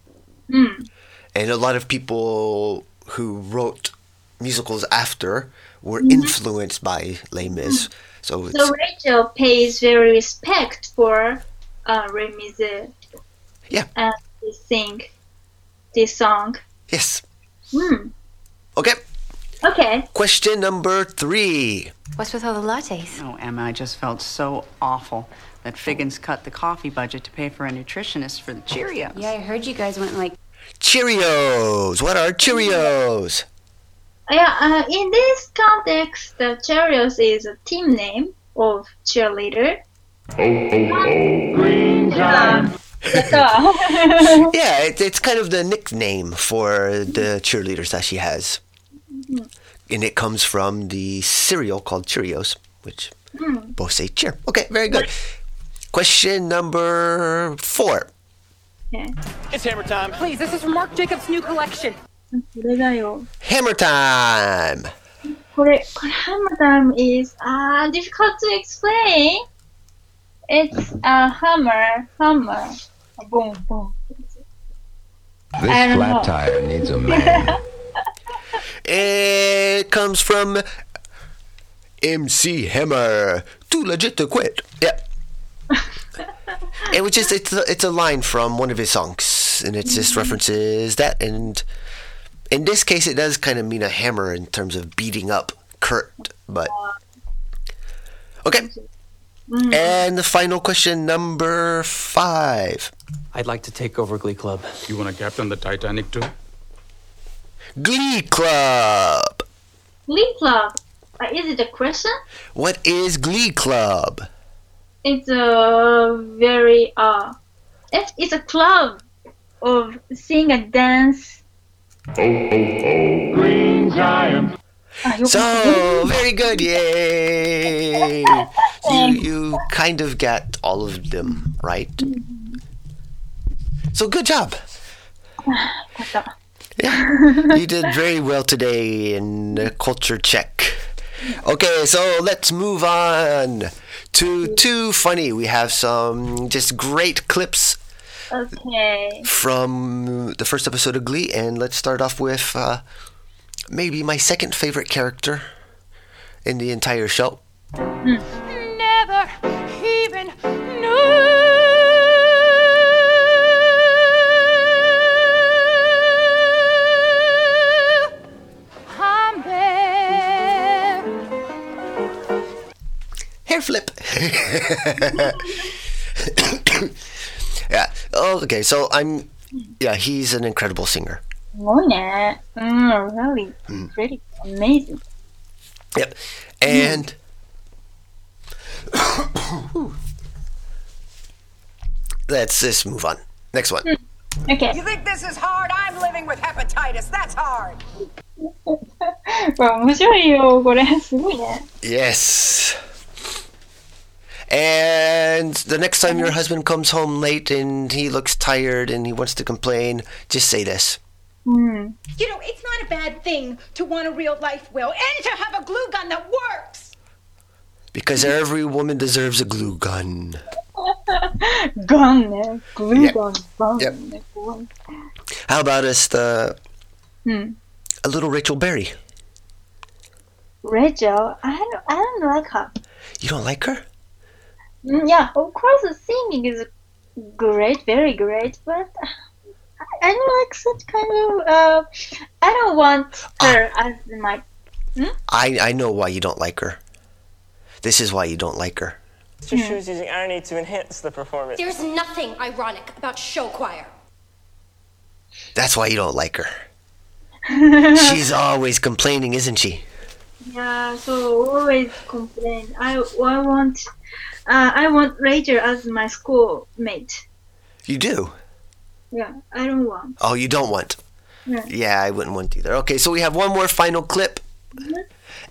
Mm. And a lot of people who wrote musicals after were Mhm. influenced by Les Mis. So it's, So Rachel pays very respect for uh, Remy Yeah. And they sing this song. yes. Hmm. Okay. Okay. Question number three. What's with all the lattes? Oh, Emma, I just felt so awful that Figgins cut the coffee budget to pay for a nutritionist for the Cheerios. Yeah, I heard you guys went like. Cheerios. What are Cheerios? Yeah, uh, in this context, the Cheerios is a team name of cheerleader. Yeah. yeah, it, it's kind of the nickname for the cheerleaders that she has. And it comes from the cereal called Cheerios, which Hmm. both say cheer. Okay, very good. Question number four. Yeah. It's hammer time. Please, this is from Marc Jacobs' new collection. これだよ。 Hammer time. これ、これ、hammer time is, uh, difficult to explain. It's a hammer, hammer. Boom, boom. This I don't flat know. tire needs a man. It comes from MC Hammer. Too legit to quit. Yeah. it was just it's a, it's a line from one of his songs, and it just references that. And in this case, it does kind of mean a hammer in terms of beating up Kurt. But okay. And the final question, number five. I'd like to take over Glee Club. You want to captain the Titanic too? Glee Club. Glee Club. Uh, is it a question? What is Glee Club? It's a very uh, it's, it's a club of sing and dance. Green Giant. So very good, yay! You you kind of got all of them right. So good job. Yeah, you did very well today in culture check. Okay, so let's move on to too funny. We have some just great clips Okay. from the first episode of Glee, and let's start off with uh, maybe my second favorite character in the entire show. Never even knew I'm there. Hair flip. yeah. Oh, okay. So I'm. Yeah, he's an incredible singer. すごいね。Mm, really, pretty amazing. Yep. And let's just move on. Next one. Okay. You think this is hard? I'm living with hepatitis. That's hard. これ面白いよ、これ。すごいね。 Yes. And the next time your husband comes home late and he looks tired and he wants to complain, just say this. Mm. You know, it's not a bad thing to want a real life will and to have a glue gun that works. Because every woman deserves a glue gun. gun, eh? glue gun, gun. Yep. Eh? How about us the hmm. a little Rachel Berry? Rachel, I don't, I don't like her. You don't like her? Mm, yeah, of course, the singing is great, very great, but I, I don't like such kind of. Uh, I don't want her as my. I I know why you don't like her. This is why you don't like her. Mr. Schue is using irony to enhance the performance. There's nothing ironic about show choir. That's why you don't like her. She's always complaining, isn't she? Yeah, so always complain. I, I want, uh, I want Rachel as my schoolmate. You do. Yeah, I don't want. Oh, you don't want. Yeah. Yeah, I wouldn't want either. Okay, so we have one more final clip.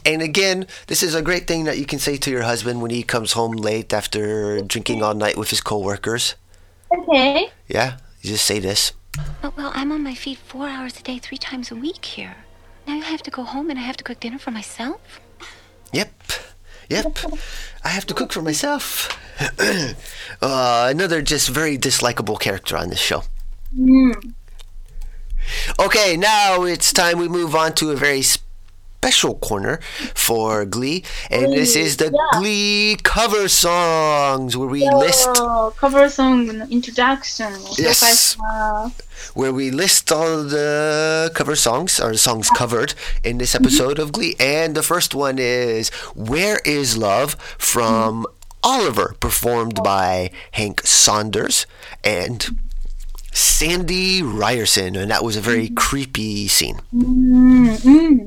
And again, this is a great thing that you can say to your husband when he comes home late after drinking all night with his coworkers. Okay. Yeah, you just say this. But, well, I'm on my feet four hours a day, three times a week here. Now you have to go home and I have to cook dinner for myself? Yep. Yep. I have to cook for myself. uh, another just very dislikable character on this show. Mm. Okay, now it's time we move on to a very special corner for Glee, and Glee. this is the yeah. Glee cover songs where we oh, list cover song introduction. Yes, uh, where we list all the cover songs or songs covered in this mm-hmm. episode mm-hmm. of Glee, and the first one is "Where Is Love" from. Mm-hmm. Oliver, performed oh. by Hank Saunders, and Sandy Ryerson, and that was a very mm-hmm. creepy scene. Mm-hmm.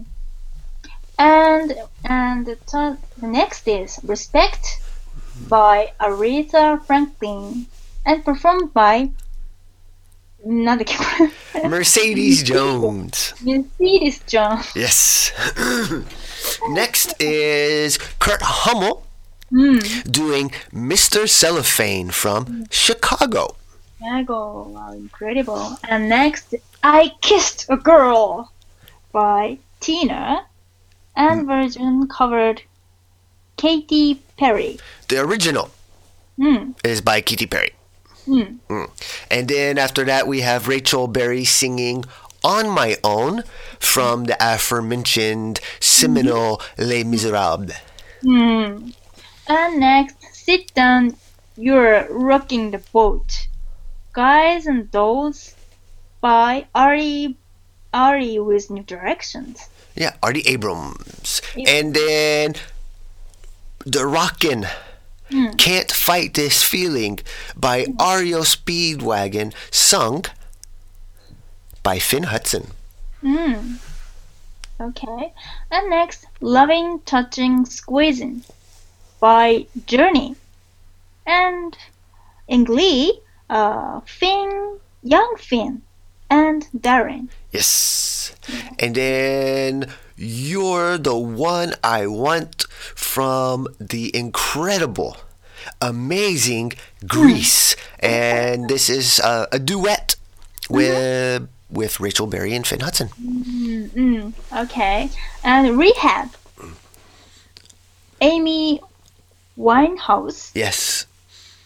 And and the, the next is Respect by Aretha Franklin and performed by not the Mercedes Jones. Mercedes Jones. Yes. Next is Kurt Hummel mm. doing Mr. Cellophane from. Chicago. Chicago, wow, incredible. And next, I Kissed a Girl by Tina and version covered Katy Perry. The original Mm. is by Katy Perry. Mm. Mm. And then after that, we have Rachel Berry singing On My Own from the aforementioned seminal Les Miserables. Hmm. And next, sit down. You're rocking the boat. Guys and Dolls by Artie Artie with New Directions. Yeah, Artie Abrams. And then The Rockin' Hmm. Can't Fight This Feeling by REO Speedwagon, sung by Finn Hudson. Hmm. Okay. And next, Loving, Touching, Squeezing by Journey. And in Glee, uh, Finn, young Finn, and Darren. Yes. And then You're the One I Want from the incredible, amazing Grease. And this is uh, a duet with, with Rachel Berry and Finn Hudson. Mm, mm, okay. And Rehab. Amy Winehouse Yes.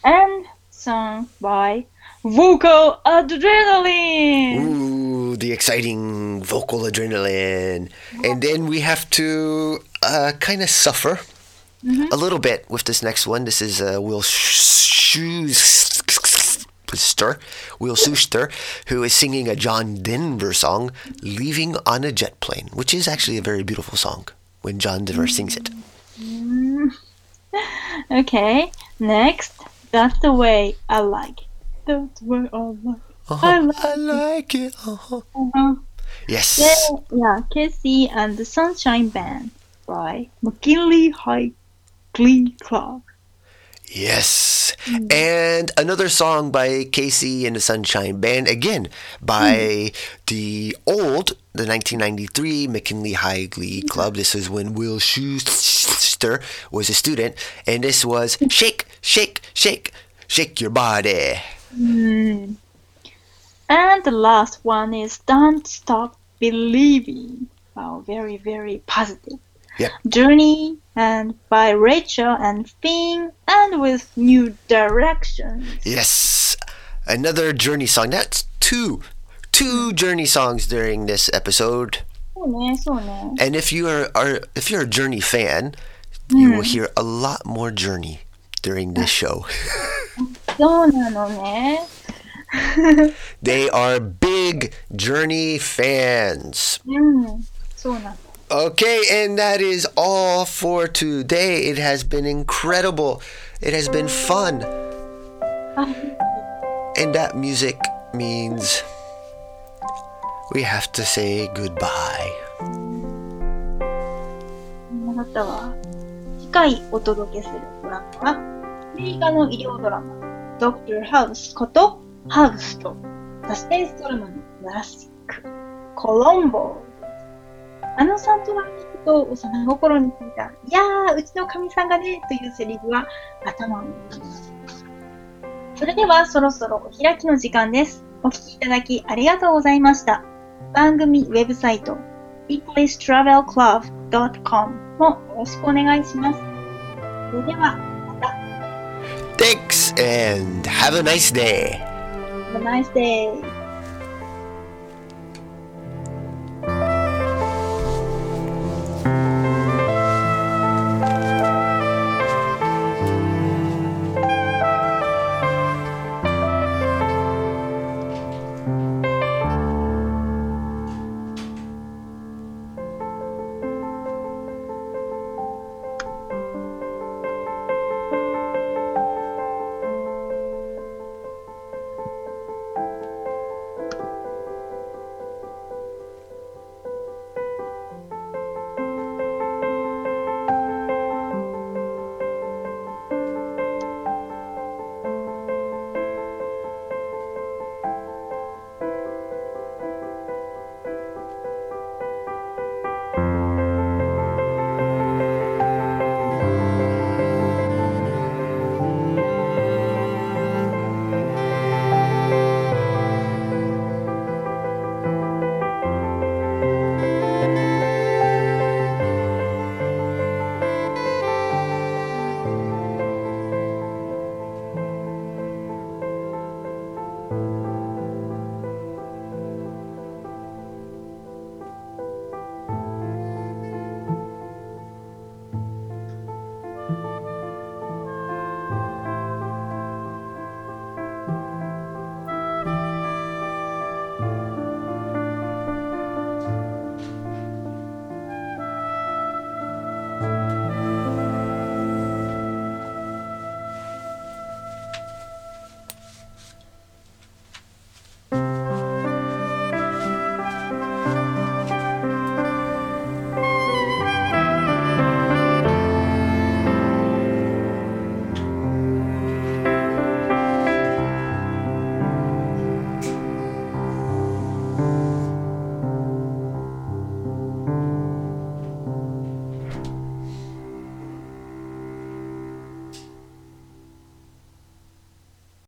and sung by Vocal Adrenaline. Ooh, the exciting vocal adrenaline. And then we have to uh, kind of suffer a little bit with this next one. This is uh, Will Schuester, Will Schuester, who is singing a John Denver song, Leaving on a Jet Plane, which is actually a very beautiful song when John Denver sings it. Okay. Next, that's the way I like. That's the way I like. it. I like, I like it. Uh-huh. Uh-huh. Yes. Yeah, yeah, KC and the Sunshine Band by McKinley High Glee Club. Yes. Hmm. And another song by KC and the Sunshine Band, again by hmm. the old, the 1993 McKinley High Glee hmm. Club. This is when Will Schuester was a student, and this was Shake, Shake, Shake, Shake Your Body. Mm. And the last one is don't stop believing. Wow, very, very positive. Yep. Journey and by Rachel and Finn and with new direction. Yes. Another journey song. That's two. Two journey songs during this episode. And if you are, are if you're a journey fan, you will hmm. hear a lot more journey during this show. そうなのね。 They are big Journey fans. うん、そうなの。 Okay, and that is all for today. It has been incredible. It has been fun. And that music means we have to say goodbye. 分かったわ。次回お届けするドラマは、アメリカの医療ドラマ、ドクターハウスことハウスと、サスペンスドラマのクラシック、コロンボあのサントラを聞くと幼心に聞いた、いやー、うちのかみさんがね、というセリフは頭に残ります。それではそろそろお開きの時間です。お聞きいただきありがとうございました。番組ウェブサイト、peoplestravelclub.com もよろしくお願いします。それでは、 Thanks and have a nice day. have a nice day.